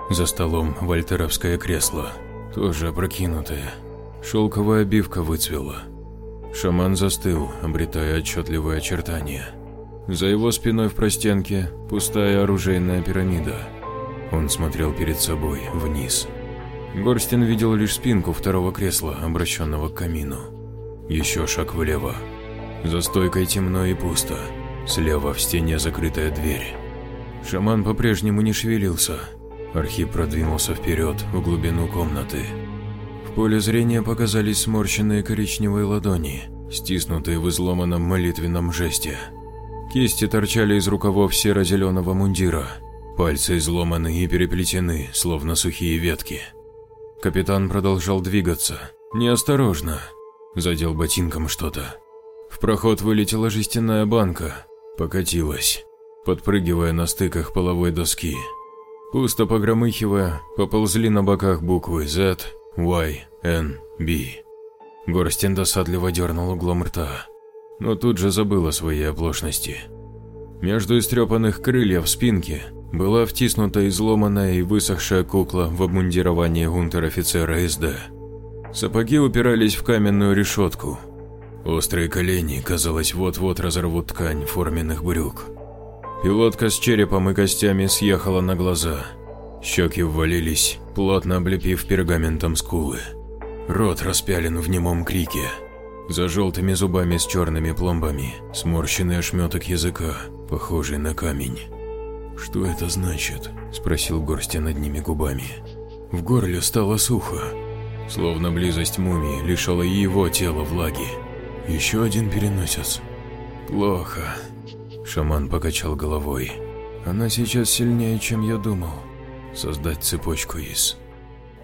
За столом вольтеровское кресло, тоже опрокинутое. Шелковая обивка выцвела. Шаман застыл, обретая отчетливые очертания. За его спиной в простенке пустая оружейная пирамида. Он смотрел перед собой, вниз. Горстин видел лишь спинку второго кресла, обращенного к камину. Еще шаг влево. За стойкой темно и пусто. Слева в стене закрытая дверь. Шаман по-прежнему не шевелился. Архип продвинулся вперед, в глубину комнаты. В поле зрения показались сморщенные коричневые ладони, стиснутые в изломанном молитвенном жесте. Кисти торчали из рукавов серо-зеленого мундира, пальцы изломаны и переплетены, словно сухие ветки. Капитан продолжал двигаться, неосторожно, задел ботинком что-то. В проход вылетела жестяная банка, покатилась, подпрыгивая на стыках половой доски. Пусто погромыхивая, поползли на боках буквы Z, Y, N, B. Горстин досадливо дернул углом рта но тут же забыл о своей оплошности. Между истрепанных крыльев спинки была втиснута изломанная и высохшая кукла в обмундировании унтер-офицера СД. Сапоги упирались в каменную решетку. Острые колени, казалось, вот-вот разорвут ткань форменных брюк. Пилотка с черепом и костями съехала на глаза. Щеки ввалились, плотно облепив пергаментом скулы. Рот распялен в немом крике. За желтыми зубами с черными пломбами сморщенный ошметок языка, похожий на камень. «Что это значит?» – спросил Горстя над ними губами. В горле стало сухо, словно близость мумии лишала и его тела влаги. «Еще один переносец?» «Плохо», – шаман покачал головой. «Она сейчас сильнее, чем я думал. Создать цепочку из...»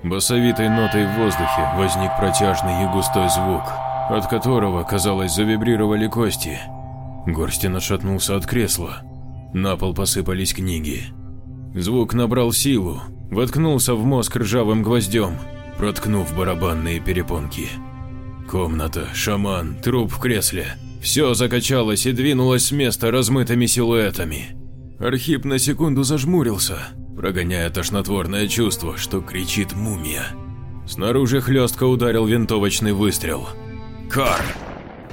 Басовитой нотой в воздухе возник протяжный и густой звук – от которого, казалось, завибрировали кости. Горстин отшатнулся от кресла. На пол посыпались книги. Звук набрал силу, воткнулся в мозг ржавым гвоздем, проткнув барабанные перепонки. Комната, шаман, труп в кресле. Все закачалось и двинулось с места размытыми силуэтами. Архип на секунду зажмурился, прогоняя тошнотворное чувство, что кричит мумия. Снаружи хлестко ударил винтовочный выстрел. Кар!»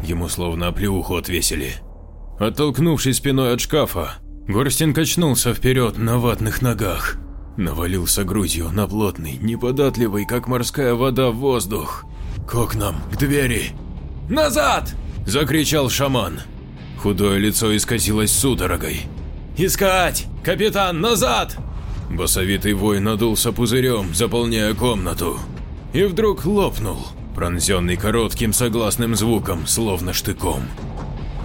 Ему словно оплеуху отвесили. Оттолкнувшись спиной от шкафа, Горстин качнулся вперед на ватных ногах. Навалился грудью на плотный, неподатливый, как морская вода, воздух. К окнам, к двери. «Назад!» – закричал шаман. Худое лицо исказилось судорогой. «Искать! Капитан, назад!» Басовитый вой надулся пузырем, заполняя комнату. И вдруг лопнул пронзенный коротким согласным звуком, словно штыком.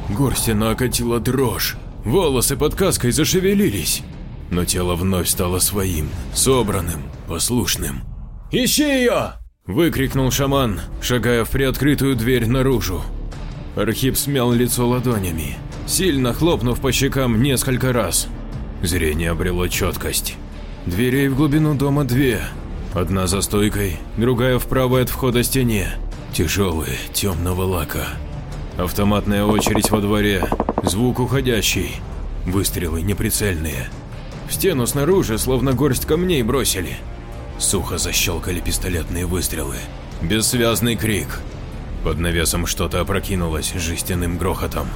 Горстина окатила дрожь, волосы под каской зашевелились, но тело вновь стало своим, собранным, послушным. «Ищи ее!» – выкрикнул шаман, шагая в приоткрытую дверь наружу. Архип смял лицо ладонями, сильно хлопнув по щекам несколько раз. Зрение обрело четкость. Дверей в глубину дома две, Одна за стойкой, другая в правой от входа стене. Тяжелые, темного лака. Автоматная очередь во дворе, звук уходящий, выстрелы неприцельные. В стену снаружи словно горсть камней бросили. Сухо защелкали пистолетные выстрелы. Бессвязный крик. Под навесом что-то опрокинулось жестяным грохотом.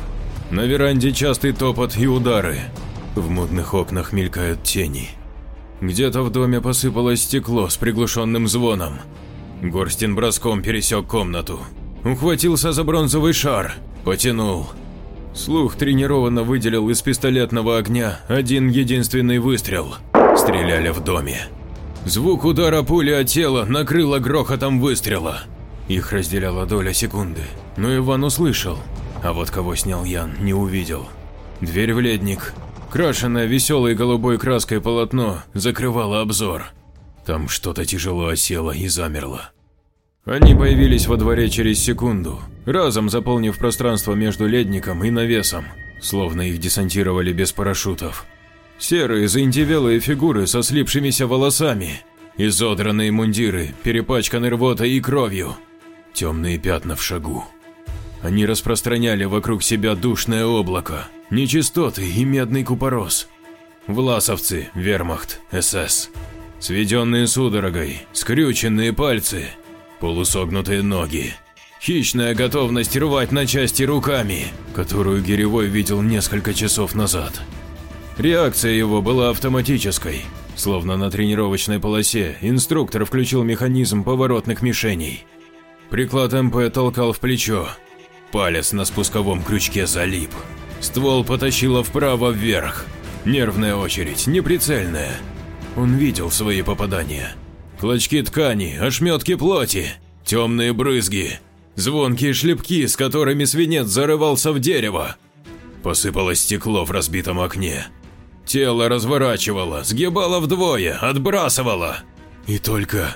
На веранде частый топот и удары. В мутных окнах мелькают тени. Где-то в доме посыпалось стекло с приглушенным звоном. Горстин броском пересек комнату. Ухватился за бронзовый шар, потянул. Слух тренированно выделил из пистолетного огня один единственный выстрел. Стреляли в доме. Звук удара пули от тела накрыло грохотом выстрела. Их разделяла доля секунды, но Иван услышал, а вот кого снял Ян, не увидел. Дверь в ледник, Крашенное веселой голубой краской полотно закрывало обзор. Там что-то тяжело осело и замерло. Они появились во дворе через секунду, разом заполнив пространство между ледником и навесом, словно их десантировали без парашютов. Серые заиндевелые фигуры со слипшимися волосами, изодранные мундиры, перепачканы рвотой и кровью, темные пятна в шагу. Они распространяли вокруг себя душное облако, нечистоты и медный купорос. Власовцы, вермахт, СС. Сведенные судорогой, скрюченные пальцы. полусогнутые ноги. Хищная готовность рвать на части руками, которую Гиревой видел несколько часов назад. Реакция его была автоматической, словно на тренировочной полосе инструктор включил механизм поворотных мишеней. Приклад МП толкал в плечо, палец на спусковом крючке залип. Ствол потащило вправо-вверх. Нервная очередь, неприцельная. Он видел свои попадания. Клочки ткани, ошметки плоти, темные брызги, звонкие шлепки, с которыми свинец зарывался в дерево. Посыпалось стекло в разбитом окне. Тело разворачивало, сгибало вдвое, отбрасывало. И только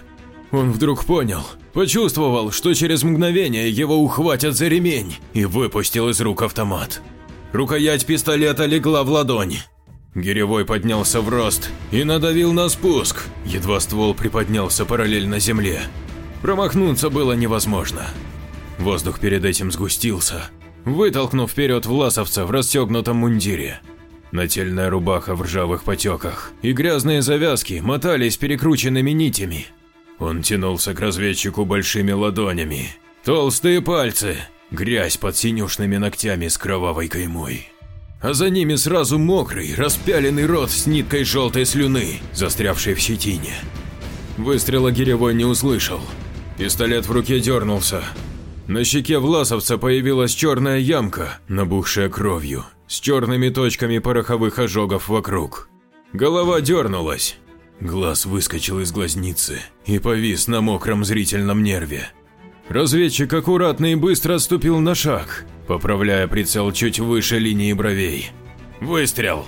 он вдруг понял, почувствовал, что через мгновение его ухватят за ремень и выпустил из рук автомат. Рукоять пистолета легла в ладонь. Гиревой поднялся в рост и надавил на спуск, едва ствол приподнялся параллельно земле. Промахнуться было невозможно. Воздух перед этим сгустился, вытолкнув вперед власовца в расстегнутом мундире. Нательная рубаха в ржавых потеках и грязные завязки мотались перекрученными нитями. Он тянулся к разведчику большими ладонями. Толстые пальцы, грязь под синюшными ногтями с кровавой каймой. А за ними сразу мокрый, распяленный рот с ниткой желтой слюны, застрявшей в щетине. Выстрела Гиревой не услышал. Пистолет в руке дернулся. На щеке Власовца появилась черная ямка, набухшая кровью, с черными точками пороховых ожогов вокруг. Голова дернулась. Глаз выскочил из глазницы и повис на мокром зрительном нерве. Разведчик аккуратно и быстро отступил на шаг, поправляя прицел чуть выше линии бровей. Выстрел!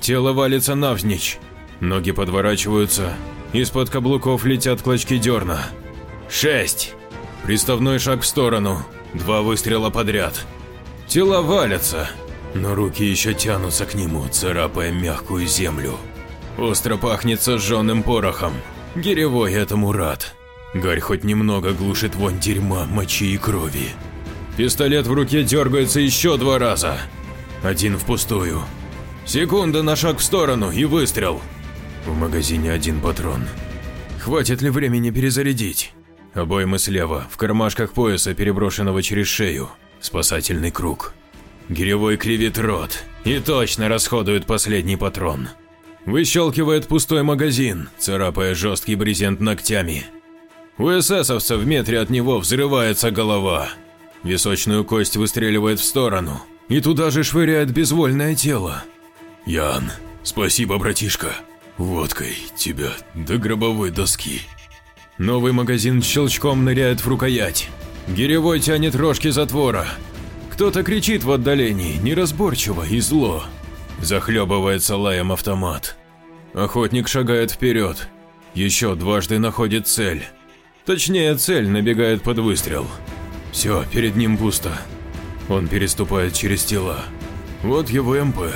Тело валится навзничь, ноги подворачиваются, из-под каблуков летят клочки дерна. Шесть! Приставной шаг в сторону, два выстрела подряд. Тела валятся, но руки еще тянутся к нему, царапая мягкую землю. Остро пахнет сожженным порохом. Гиревой этому рад. Гарь хоть немного глушит вонь дерьма, мочи и крови. Пистолет в руке дергается еще два раза. Один впустую. Секунда на шаг в сторону и выстрел. В магазине один патрон. Хватит ли времени перезарядить? Обоймы слева, в кармашках пояса, переброшенного через шею. Спасательный круг. Гиревой кривит рот и точно расходует последний патрон. Выщелкивает пустой магазин, царапая жесткий брезент ногтями. У эсэсовца в метре от него взрывается голова. Височную кость выстреливает в сторону, и туда же швыряет безвольное тело. «Ян, спасибо, братишка. Водкой тебя до гробовой доски». Новый магазин щелчком ныряет в рукоять. Гиревой тянет рожки затвора. Кто-то кричит в отдалении, неразборчиво и зло. Захлебывается лаем автомат. Охотник шагает вперед. Еще дважды находит цель. Точнее, цель набегает под выстрел. Все, перед ним пусто. Он переступает через тела. Вот его МП.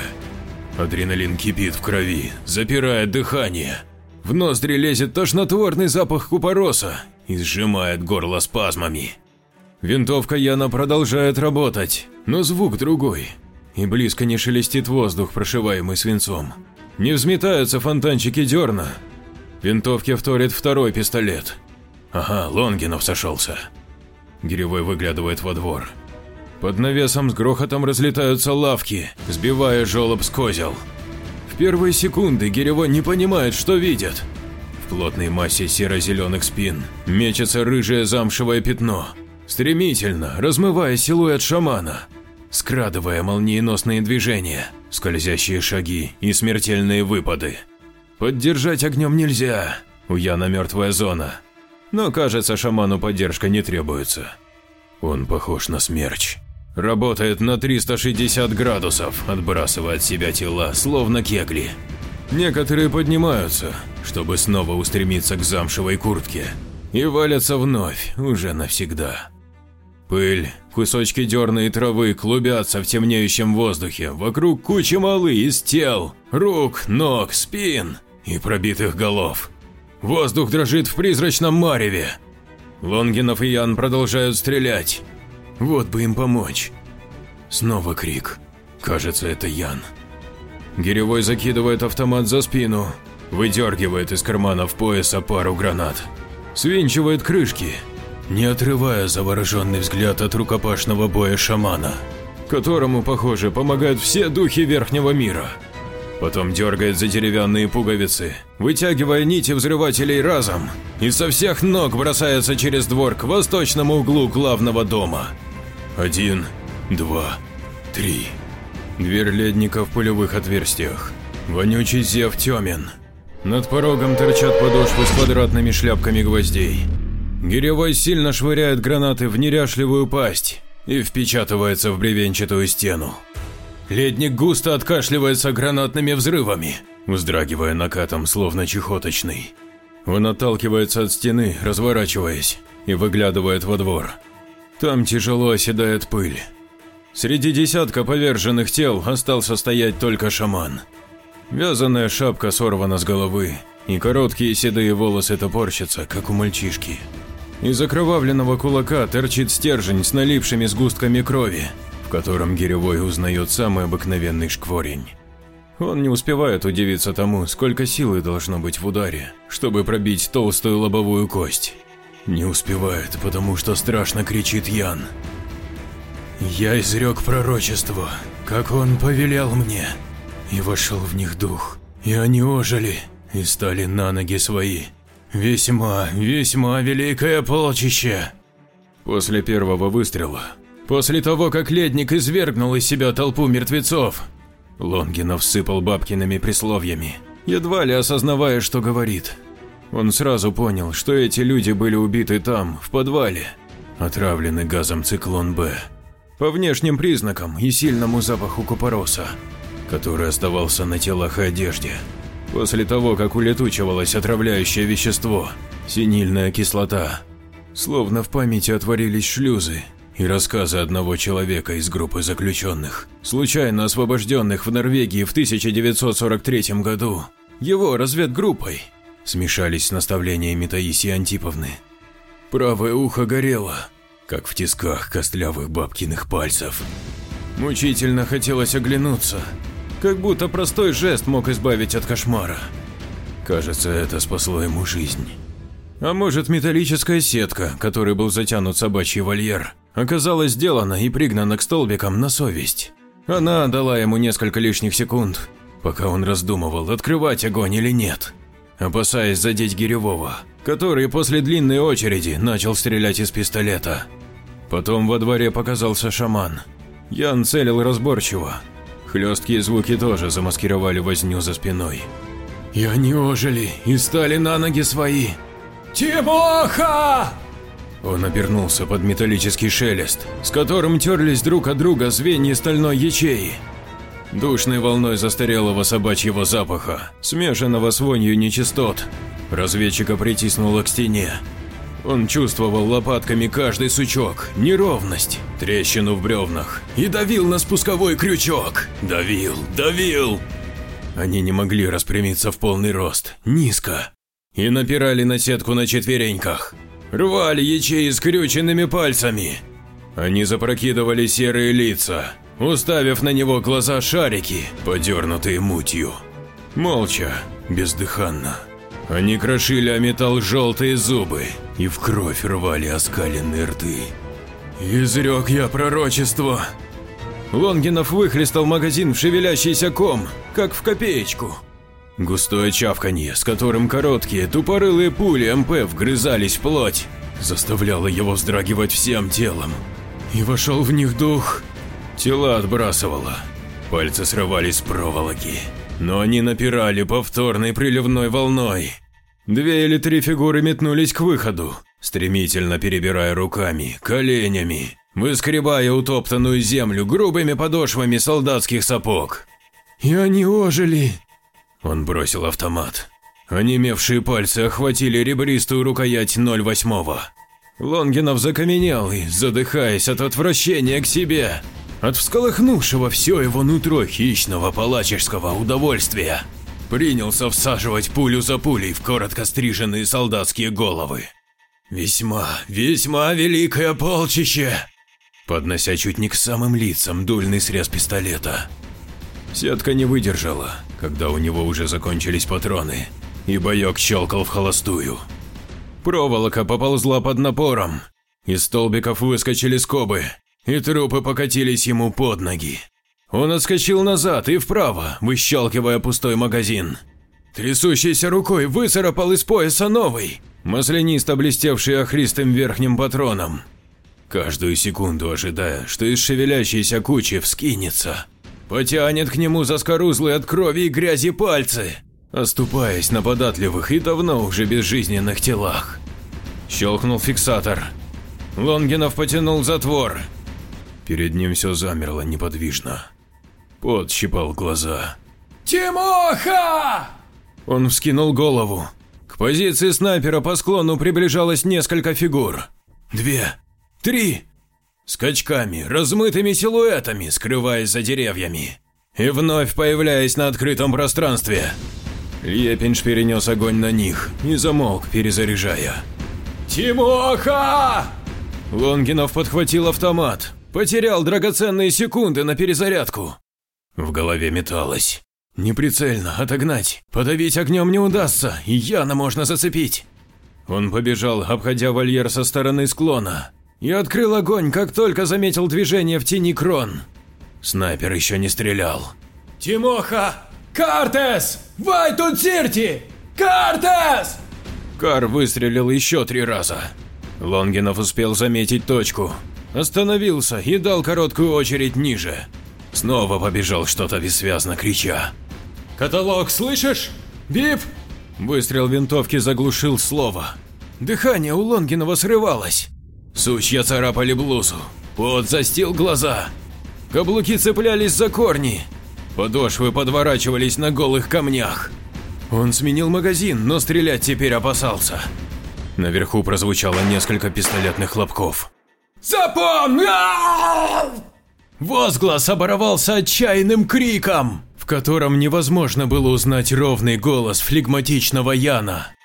Адреналин кипит в крови, запирает дыхание. В ноздри лезет тошнотворный запах купороса и сжимает горло спазмами. Винтовка Яна продолжает работать, но звук другой. И близко не шелестит воздух, прошиваемый свинцом. Не взметаются фонтанчики дерна. Винтовке вторит второй пистолет. Ага, Лонгинов сошелся. Гиревой выглядывает во двор. Под навесом с грохотом разлетаются лавки, сбивая жолоб с козел. В первые секунды Гиревой не понимает, что видит. В плотной массе серо-зеленых спин мечется рыжее замшевое пятно, стремительно размывая силуэт шамана, скрадывая молниеносные движения, скользящие шаги и смертельные выпады. Поддержать огнем нельзя, у Яна мертвая зона, но кажется, шаману поддержка не требуется. Он похож на смерч. Работает на 360 градусов, отбрасывая от себя тела, словно кегли. Некоторые поднимаются, чтобы снова устремиться к замшевой куртке, и валятся вновь, уже навсегда. Пыль, кусочки дерна и травы клубятся в темнеющем воздухе, вокруг кучи малы из тел, рук, ног, спин и пробитых голов. Воздух дрожит в призрачном мареве. Лонгинов и Ян продолжают стрелять. Вот бы им помочь. Снова крик. Кажется, это Ян. Гиревой закидывает автомат за спину, выдергивает из карманов пояса пару гранат. Свинчивает крышки. Не отрывая завороженный взгляд от рукопашного боя шамана, которому, похоже, помогают все духи Верхнего мира. Потом дергает за деревянные пуговицы, вытягивая нити взрывателей разом, и со всех ног бросается через двор к восточному углу главного дома. Один, два, три. Дверь ледника в пулевых отверстиях. Вонючий зев темен. Над порогом торчат подошвы с квадратными шляпками гвоздей. Гиревой сильно швыряет гранаты в неряшливую пасть и впечатывается в бревенчатую стену. Ледник густо откашливается гранатными взрывами, вздрагивая накатом, словно чехоточный. Он отталкивается от стены, разворачиваясь, и выглядывает во двор. Там тяжело оседает пыль. Среди десятка поверженных тел остался стоять только шаман. Вязаная шапка сорвана с головы, и короткие седые волосы топорщатся, как у мальчишки. Из окровавленного кулака торчит стержень с налипшими сгустками крови, в котором Гиревой узнает самый обыкновенный шкворень. Он не успевает удивиться тому, сколько силы должно быть в ударе, чтобы пробить толстую лобовую кость. Не успевает, потому что страшно кричит Ян. «Я изрек пророчество, как он повелел мне, и вошел в них дух, и они ожили, и стали на ноги свои. Весьма, весьма великое полчище!» После первого выстрела После того, как ледник извергнул из себя толпу мертвецов, Лонгинов сыпал бабкиными присловьями, едва ли осознавая, что говорит. Он сразу понял, что эти люди были убиты там, в подвале, отравлены газом циклон-Б. По внешним признакам и сильному запаху купороса, который оставался на телах и одежде. После того, как улетучивалось отравляющее вещество, синильная кислота, словно в памяти отворились шлюзы, и рассказы одного человека из группы заключенных, случайно освобожденных в Норвегии в 1943 году, его разведгруппой, смешались с наставлениями Таисии Антиповны. Правое ухо горело, как в тисках костлявых бабкиных пальцев. Мучительно хотелось оглянуться, как будто простой жест мог избавить от кошмара. Кажется, это спасло ему жизнь. А может, металлическая сетка, которой был затянут собачий вольер, оказалась сделана и пригнана к столбикам на совесть. Она дала ему несколько лишних секунд, пока он раздумывал, открывать огонь или нет, опасаясь задеть Гиревого, который после длинной очереди начал стрелять из пистолета. Потом во дворе показался шаман. Ян целил разборчиво. Хлесткие звуки тоже замаскировали возню за спиной. И они ожили и стали на ноги свои. «Тимоха!» Он обернулся под металлический шелест, с которым терлись друг от друга звенья стальной ячеи. Душной волной застарелого собачьего запаха, смешанного с вонью нечистот, разведчика притиснуло к стене. Он чувствовал лопатками каждый сучок, неровность, трещину в бревнах и давил на спусковой крючок. Давил, давил. Они не могли распрямиться в полный рост, низко, и напирали на сетку на четвереньках рвали ячеи скрюченными пальцами. Они запрокидывали серые лица, уставив на него глаза шарики, подернутые мутью. Молча, бездыханно. Они крошили о металл желтые зубы и в кровь рвали оскаленные рты. «Изрек я пророчество!» Лонгинов выхлестал магазин в шевелящийся ком, как в копеечку. Густое чавканье, с которым короткие, тупорылые пули МП вгрызались в плоть, заставляло его вздрагивать всем телом. И вошел в них дух. Тела отбрасывало. Пальцы срывались с проволоки, но они напирали повторной приливной волной. Две или три фигуры метнулись к выходу, стремительно перебирая руками, коленями, выскребая утоптанную землю грубыми подошвами солдатских сапог. И они ожили, он бросил автомат. Онемевшие пальцы охватили ребристую рукоять 08-го. Лонгинов закаменел и, задыхаясь от отвращения к себе, от всколыхнувшего все его нутро хищного палаческого удовольствия, принялся всаживать пулю за пулей в коротко стриженные солдатские головы. «Весьма, весьма великое полчище!» Поднося чуть не к самым лицам дульный срез пистолета. Сетка не выдержала, когда у него уже закончились патроны, и боек щелкал в холостую. Проволока поползла под напором, Из столбиков выскочили скобы, и трупы покатились ему под ноги. Он отскочил назад и вправо, выщелкивая пустой магазин. Трясущейся рукой выцарапал из пояса новый, маслянисто блестевший охристым верхним патроном. Каждую секунду ожидая, что из шевелящейся кучи вскинется, потянет к нему заскорузлые от крови и грязи пальцы, оступаясь на податливых и давно уже безжизненных телах. Щелкнул фиксатор. Лонгинов потянул затвор. Перед ним все замерло неподвижно. Пот щипал глаза. «Тимоха!» Он вскинул голову. К позиции снайпера по склону приближалось несколько фигур. Две. Три. Скачками, размытыми силуэтами, скрываясь за деревьями. И вновь появляясь на открытом пространстве. Лепинш перенес огонь на них и замолк, перезаряжая. «Тимоха!» Лонгинов подхватил автомат, потерял драгоценные секунды на перезарядку. В голове металось. Неприцельно отогнать, подавить огнем не удастся, и Яна можно зацепить. Он побежал, обходя вольер со стороны склона, и открыл огонь, как только заметил движение в тени крон. Снайпер еще не стрелял. «Тимоха! Картес! Вай тут сирти! Картес!» Кар выстрелил еще три раза. Лонгинов успел заметить точку, остановился и дал короткую очередь ниже. Снова побежал что-то бессвязно крича. «Каталог, слышишь? Бип!» Выстрел винтовки заглушил слово. Дыхание у Лонгинова срывалось. Сучья царапали блузу, пот застил глаза. Каблуки цеплялись за корни, подошвы подворачивались на голых камнях. Он сменил магазин, но стрелять теперь опасался. Наверху прозвучало несколько пистолетных хлопков. «Запомни!» Возглас оборвался отчаянным криком котором невозможно было узнать ровный голос флегматичного Яна.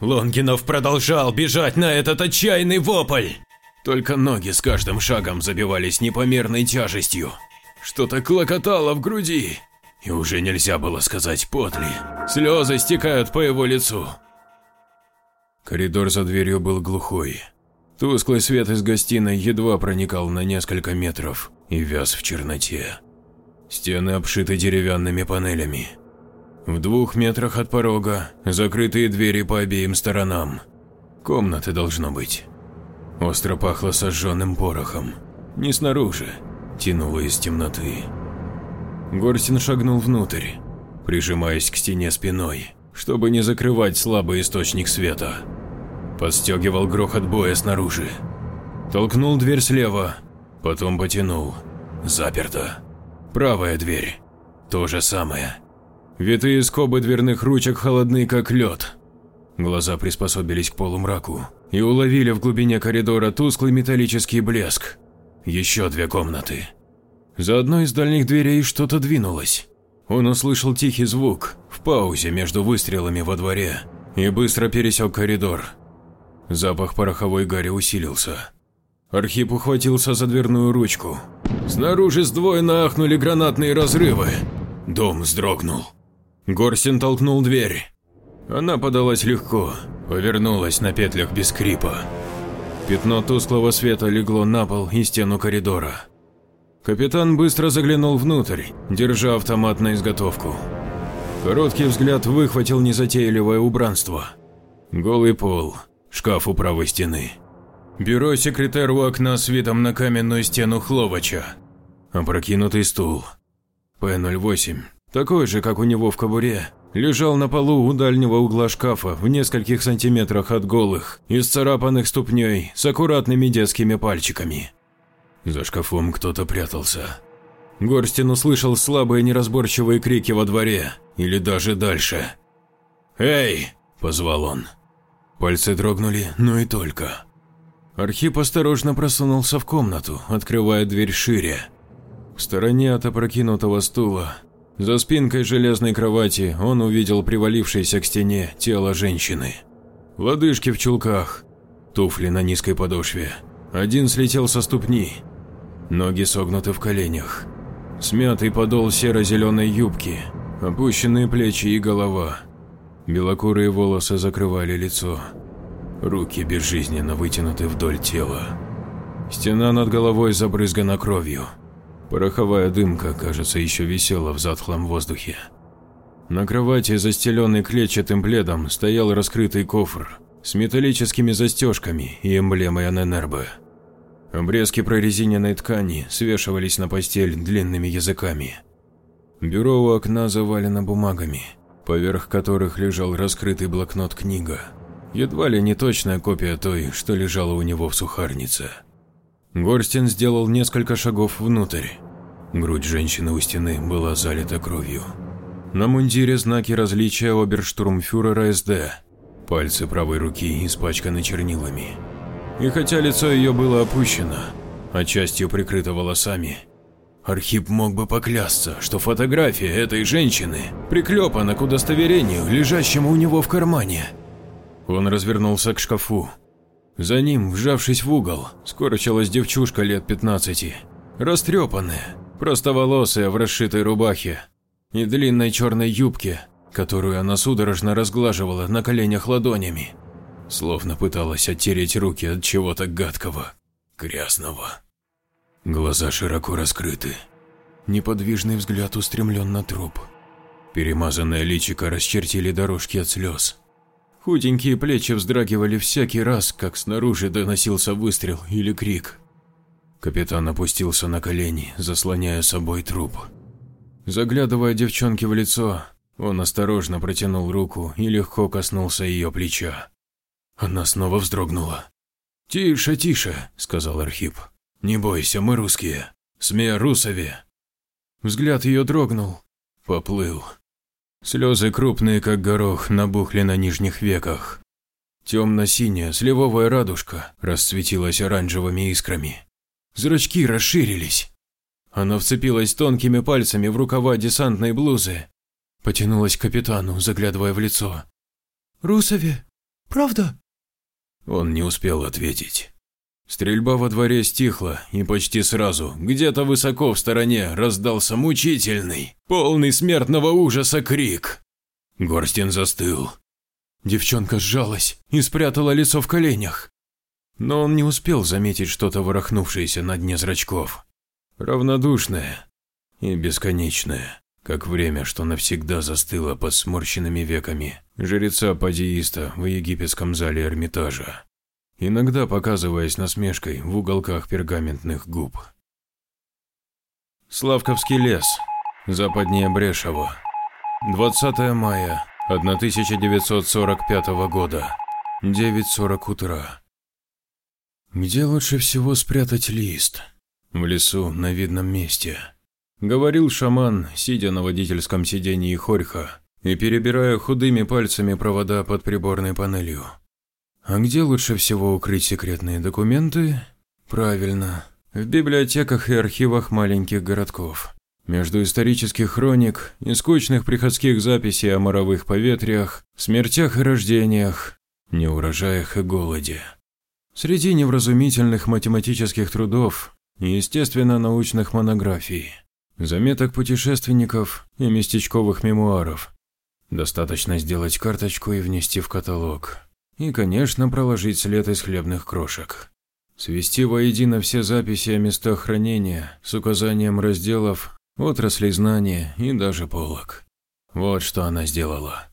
Лонгинов продолжал бежать на этот отчаянный вопль. Только ноги с каждым шагом забивались непомерной тяжестью. Что-то клокотало в груди, и уже нельзя было сказать потли. Слезы стекают по его лицу. Коридор за дверью был глухой. Тусклый свет из гостиной едва проникал на несколько метров и вяз в черноте. Стены обшиты деревянными панелями. В двух метрах от порога закрытые двери по обеим сторонам. Комнаты должно быть. Остро пахло сожженным порохом. Не снаружи, тянуло из темноты. Горстин шагнул внутрь, прижимаясь к стене спиной, чтобы не закрывать слабый источник света. Подстегивал грохот боя снаружи. Толкнул дверь слева, потом потянул. Заперто. Правая дверь. То же самое. Витые скобы дверных ручек холодны, как лед. Глаза приспособились к полумраку и уловили в глубине коридора тусклый металлический блеск. Еще две комнаты. За одной из дальних дверей что-то двинулось. Он услышал тихий звук в паузе между выстрелами во дворе и быстро пересек коридор. Запах пороховой гари усилился. Архип ухватился за дверную ручку. Снаружи сдвоенно ахнули гранатные разрывы. Дом вздрогнул. Горсин толкнул дверь. Она подалась легко, повернулась на петлях без скрипа. Пятно тусклого света легло на пол и стену коридора. Капитан быстро заглянул внутрь, держа автомат на изготовку. Короткий взгляд выхватил незатейливое убранство. Голый пол, шкаф у правой стены. Бюро секретарь у окна с видом на каменную стену Хловача. Опрокинутый стул. П-08, такой же, как у него в кобуре, лежал на полу у дальнего угла шкафа в нескольких сантиметрах от голых, исцарапанных ступней с аккуратными детскими пальчиками. За шкафом кто-то прятался. Горстин услышал слабые неразборчивые крики во дворе, или даже дальше. «Эй!» – позвал он. Пальцы дрогнули, но и только. Архип осторожно просунулся в комнату, открывая дверь шире. В стороне от опрокинутого стула, за спинкой железной кровати, он увидел привалившееся к стене тело женщины. Лодыжки в чулках, туфли на низкой подошве. Один слетел со ступни, ноги согнуты в коленях. Смятый подол серо-зеленой юбки, опущенные плечи и голова. Белокурые волосы закрывали лицо. Руки безжизненно вытянуты вдоль тела. Стена над головой забрызгана кровью. Пороховая дымка, кажется, еще висела в затхлом воздухе. На кровати, застеленной клетчатым пледом, стоял раскрытый кофр с металлическими застежками и эмблемой ННРБ. Обрезки прорезиненной ткани свешивались на постель длинными языками. Бюро у окна завалено бумагами, поверх которых лежал раскрытый блокнот-книга. Едва ли не точная копия той, что лежала у него в сухарнице. Горстин сделал несколько шагов внутрь. Грудь женщины у стены была залита кровью. На мундире знаки различия оберштурмфюрера СД. Пальцы правой руки испачканы чернилами. И хотя лицо ее было опущено, а частью прикрыто волосами, Архип мог бы поклясться, что фотография этой женщины приклепана к удостоверению, лежащему у него в кармане. Он развернулся к шкафу. За ним, вжавшись в угол, скорчилась девчушка лет 15, растрепанная, простоволосая в расшитой рубахе и длинной черной юбке, которую она судорожно разглаживала на коленях ладонями, словно пыталась оттереть руки от чего-то гадкого, грязного. Глаза широко раскрыты, неподвижный взгляд устремлен на труп. Перемазанное личико расчертили дорожки от слез. Худенькие плечи вздрагивали всякий раз, как снаружи доносился выстрел или крик. Капитан опустился на колени, заслоняя собой труп. Заглядывая девчонке в лицо, он осторожно протянул руку и легко коснулся ее плеча. Она снова вздрогнула. «Тише, тише», – сказал Архип. «Не бойся, мы русские. СМИ Русове». Взгляд ее дрогнул, поплыл. Слезы крупные, как горох, набухли на нижних веках. Темно-синяя сливовая радужка расцветилась оранжевыми искрами. Зрачки расширились. Она вцепилась тонкими пальцами в рукава десантной блузы. Потянулась к капитану, заглядывая в лицо. «Русове? Правда?» Он не успел ответить. Стрельба во дворе стихла, и почти сразу, где-то высоко в стороне, раздался мучительный, полный смертного ужаса крик. Горстин застыл. Девчонка сжалась и спрятала лицо в коленях. Но он не успел заметить что-то ворохнувшееся на дне зрачков. Равнодушное и бесконечное, как время, что навсегда застыло под сморщенными веками жреца-падеиста в египетском зале Эрмитажа иногда показываясь насмешкой в уголках пергаментных губ. Славковский лес, западнее Брешево, 20 мая 1945 года, 9.40 утра. Где лучше всего спрятать лист? В лесу, на видном месте. Говорил шаман, сидя на водительском сидении Хорьха и перебирая худыми пальцами провода под приборной панелью. А где лучше всего укрыть секретные документы? Правильно, в библиотеках и архивах маленьких городков. Между исторических хроник и скучных приходских записей о моровых поветриях, смертях и рождениях, неурожаях и голоде. Среди невразумительных математических трудов и естественно-научных монографий, заметок путешественников и местечковых мемуаров. Достаточно сделать карточку и внести в каталог. И, конечно, проложить след из хлебных крошек. Свести воедино все записи о местах хранения с указанием разделов, отраслей знания и даже полок. Вот что она сделала.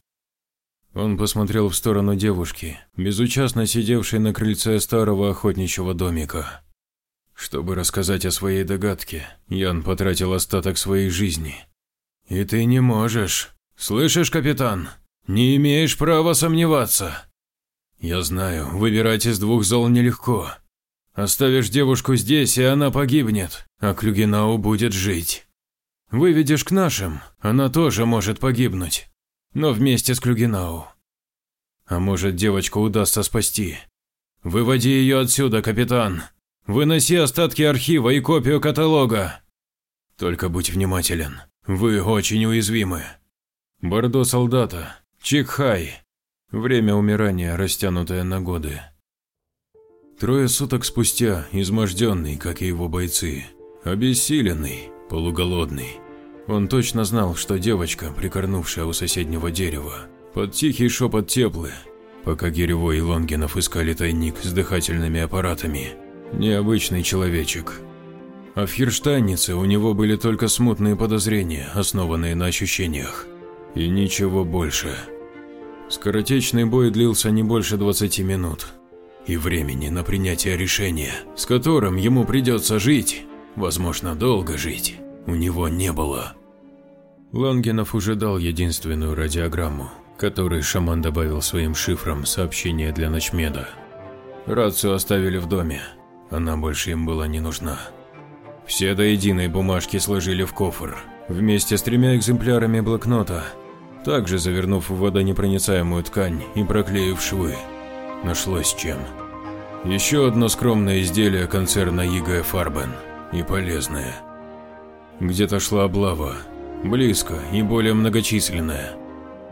Он посмотрел в сторону девушки, безучастно сидевшей на крыльце старого охотничьего домика. Чтобы рассказать о своей догадке, Ян потратил остаток своей жизни. «И ты не можешь. Слышишь, капитан? Не имеешь права сомневаться. Я знаю, выбирать из двух зол нелегко. Оставишь девушку здесь, и она погибнет, а Клюгенау будет жить. Выведешь к нашим, она тоже может погибнуть, но вместе с Клюгенау. А может, девочку удастся спасти. Выводи ее отсюда, капитан. Выноси остатки архива и копию каталога. Только будь внимателен, вы очень уязвимы. Бордо солдата, Чикхай, Время умирания, растянутое на годы. Трое суток спустя, изможденный, как и его бойцы, обессиленный, полуголодный, он точно знал, что девочка, прикорнувшая у соседнего дерева, под тихий шепот теплы, пока Гиревой и Лонгинов искали тайник с дыхательными аппаратами, Необычный человечек. А в Хирштайнице у него были только смутные подозрения, основанные на ощущениях. И ничего больше. Скоротечный бой длился не больше 20 минут. И времени на принятие решения, с которым ему придется жить, возможно, долго жить, у него не было. Лангенов уже дал единственную радиограмму, которой шаман добавил своим шифром сообщение для ночмеда. Рацию оставили в доме, она больше им была не нужна. Все до единой бумажки сложили в кофр, вместе с тремя экземплярами блокнота, также завернув в водонепроницаемую ткань и проклеив швы. Нашлось чем. Еще одно скромное изделие концерна ИГ Фарбен, и полезное. Где-то шла облава, близко и более многочисленная.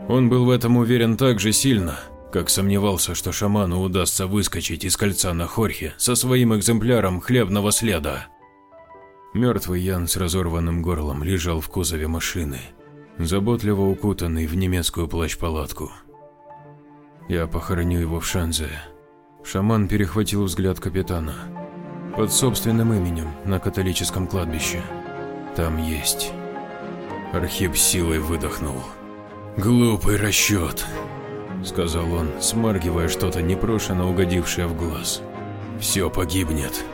Он был в этом уверен так же сильно, как сомневался, что шаману удастся выскочить из кольца на Хорхе со своим экземпляром хлебного следа. Мертвый Ян с разорванным горлом лежал в кузове машины, заботливо укутанный в немецкую плащ-палатку. Я похороню его в Шанзе. Шаман перехватил взгляд капитана. Под собственным именем на католическом кладбище. Там есть. Архип силой выдохнул. «Глупый расчет», – сказал он, смаргивая что-то непрошено угодившее в глаз. «Все погибнет.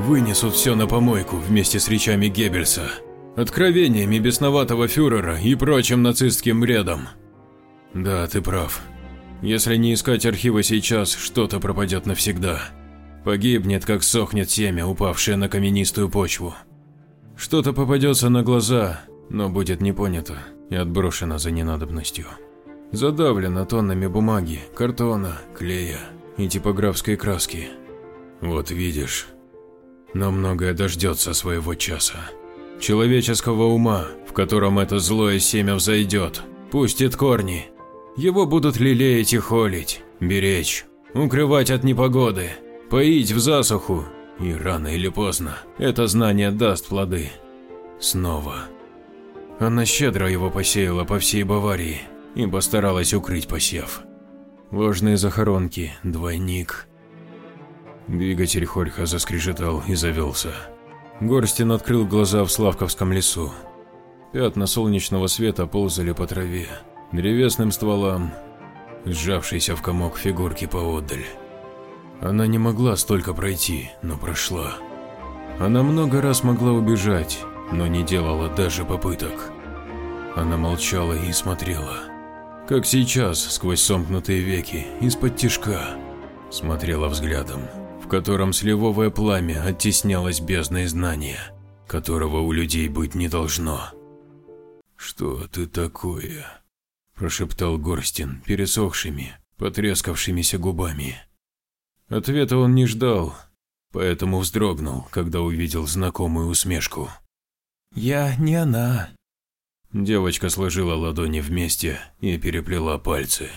Вынесут все на помойку вместе с речами Геббельса, откровениями бесноватого фюрера и прочим нацистским бредом. Да, ты прав. Если не искать архива сейчас, что-то пропадет навсегда. Погибнет, как сохнет семя, упавшее на каменистую почву. Что-то попадется на глаза, но будет не понято и отброшено за ненадобностью. Задавлено тоннами бумаги, картона, клея и типографской краски. Вот видишь, но многое дождется своего часа. Человеческого ума, в котором это злое семя взойдет, пустит корни. Его будут лелеять и холить, беречь, укрывать от непогоды, поить в засуху, и рано или поздно это знание даст плоды. Снова. Она щедро его посеяла по всей Баварии и постаралась укрыть посев. Ложные захоронки, двойник, Двигатель Хольха заскрежетал и завелся. Горстин открыл глаза в Славковском лесу. Пятна солнечного света ползали по траве, древесным стволам, сжавшейся в комок фигурки поодаль. Она не могла столько пройти, но прошла. Она много раз могла убежать, но не делала даже попыток. Она молчала и смотрела. Как сейчас, сквозь сомкнутые веки, из-под тишка. Смотрела взглядом котором сливовое пламя оттеснялось бездной знания, которого у людей быть не должно. «Что ты такое?» – прошептал Горстин пересохшими, потрескавшимися губами. Ответа он не ждал, поэтому вздрогнул, когда увидел знакомую усмешку. «Я не она». Девочка сложила ладони вместе и переплела пальцы.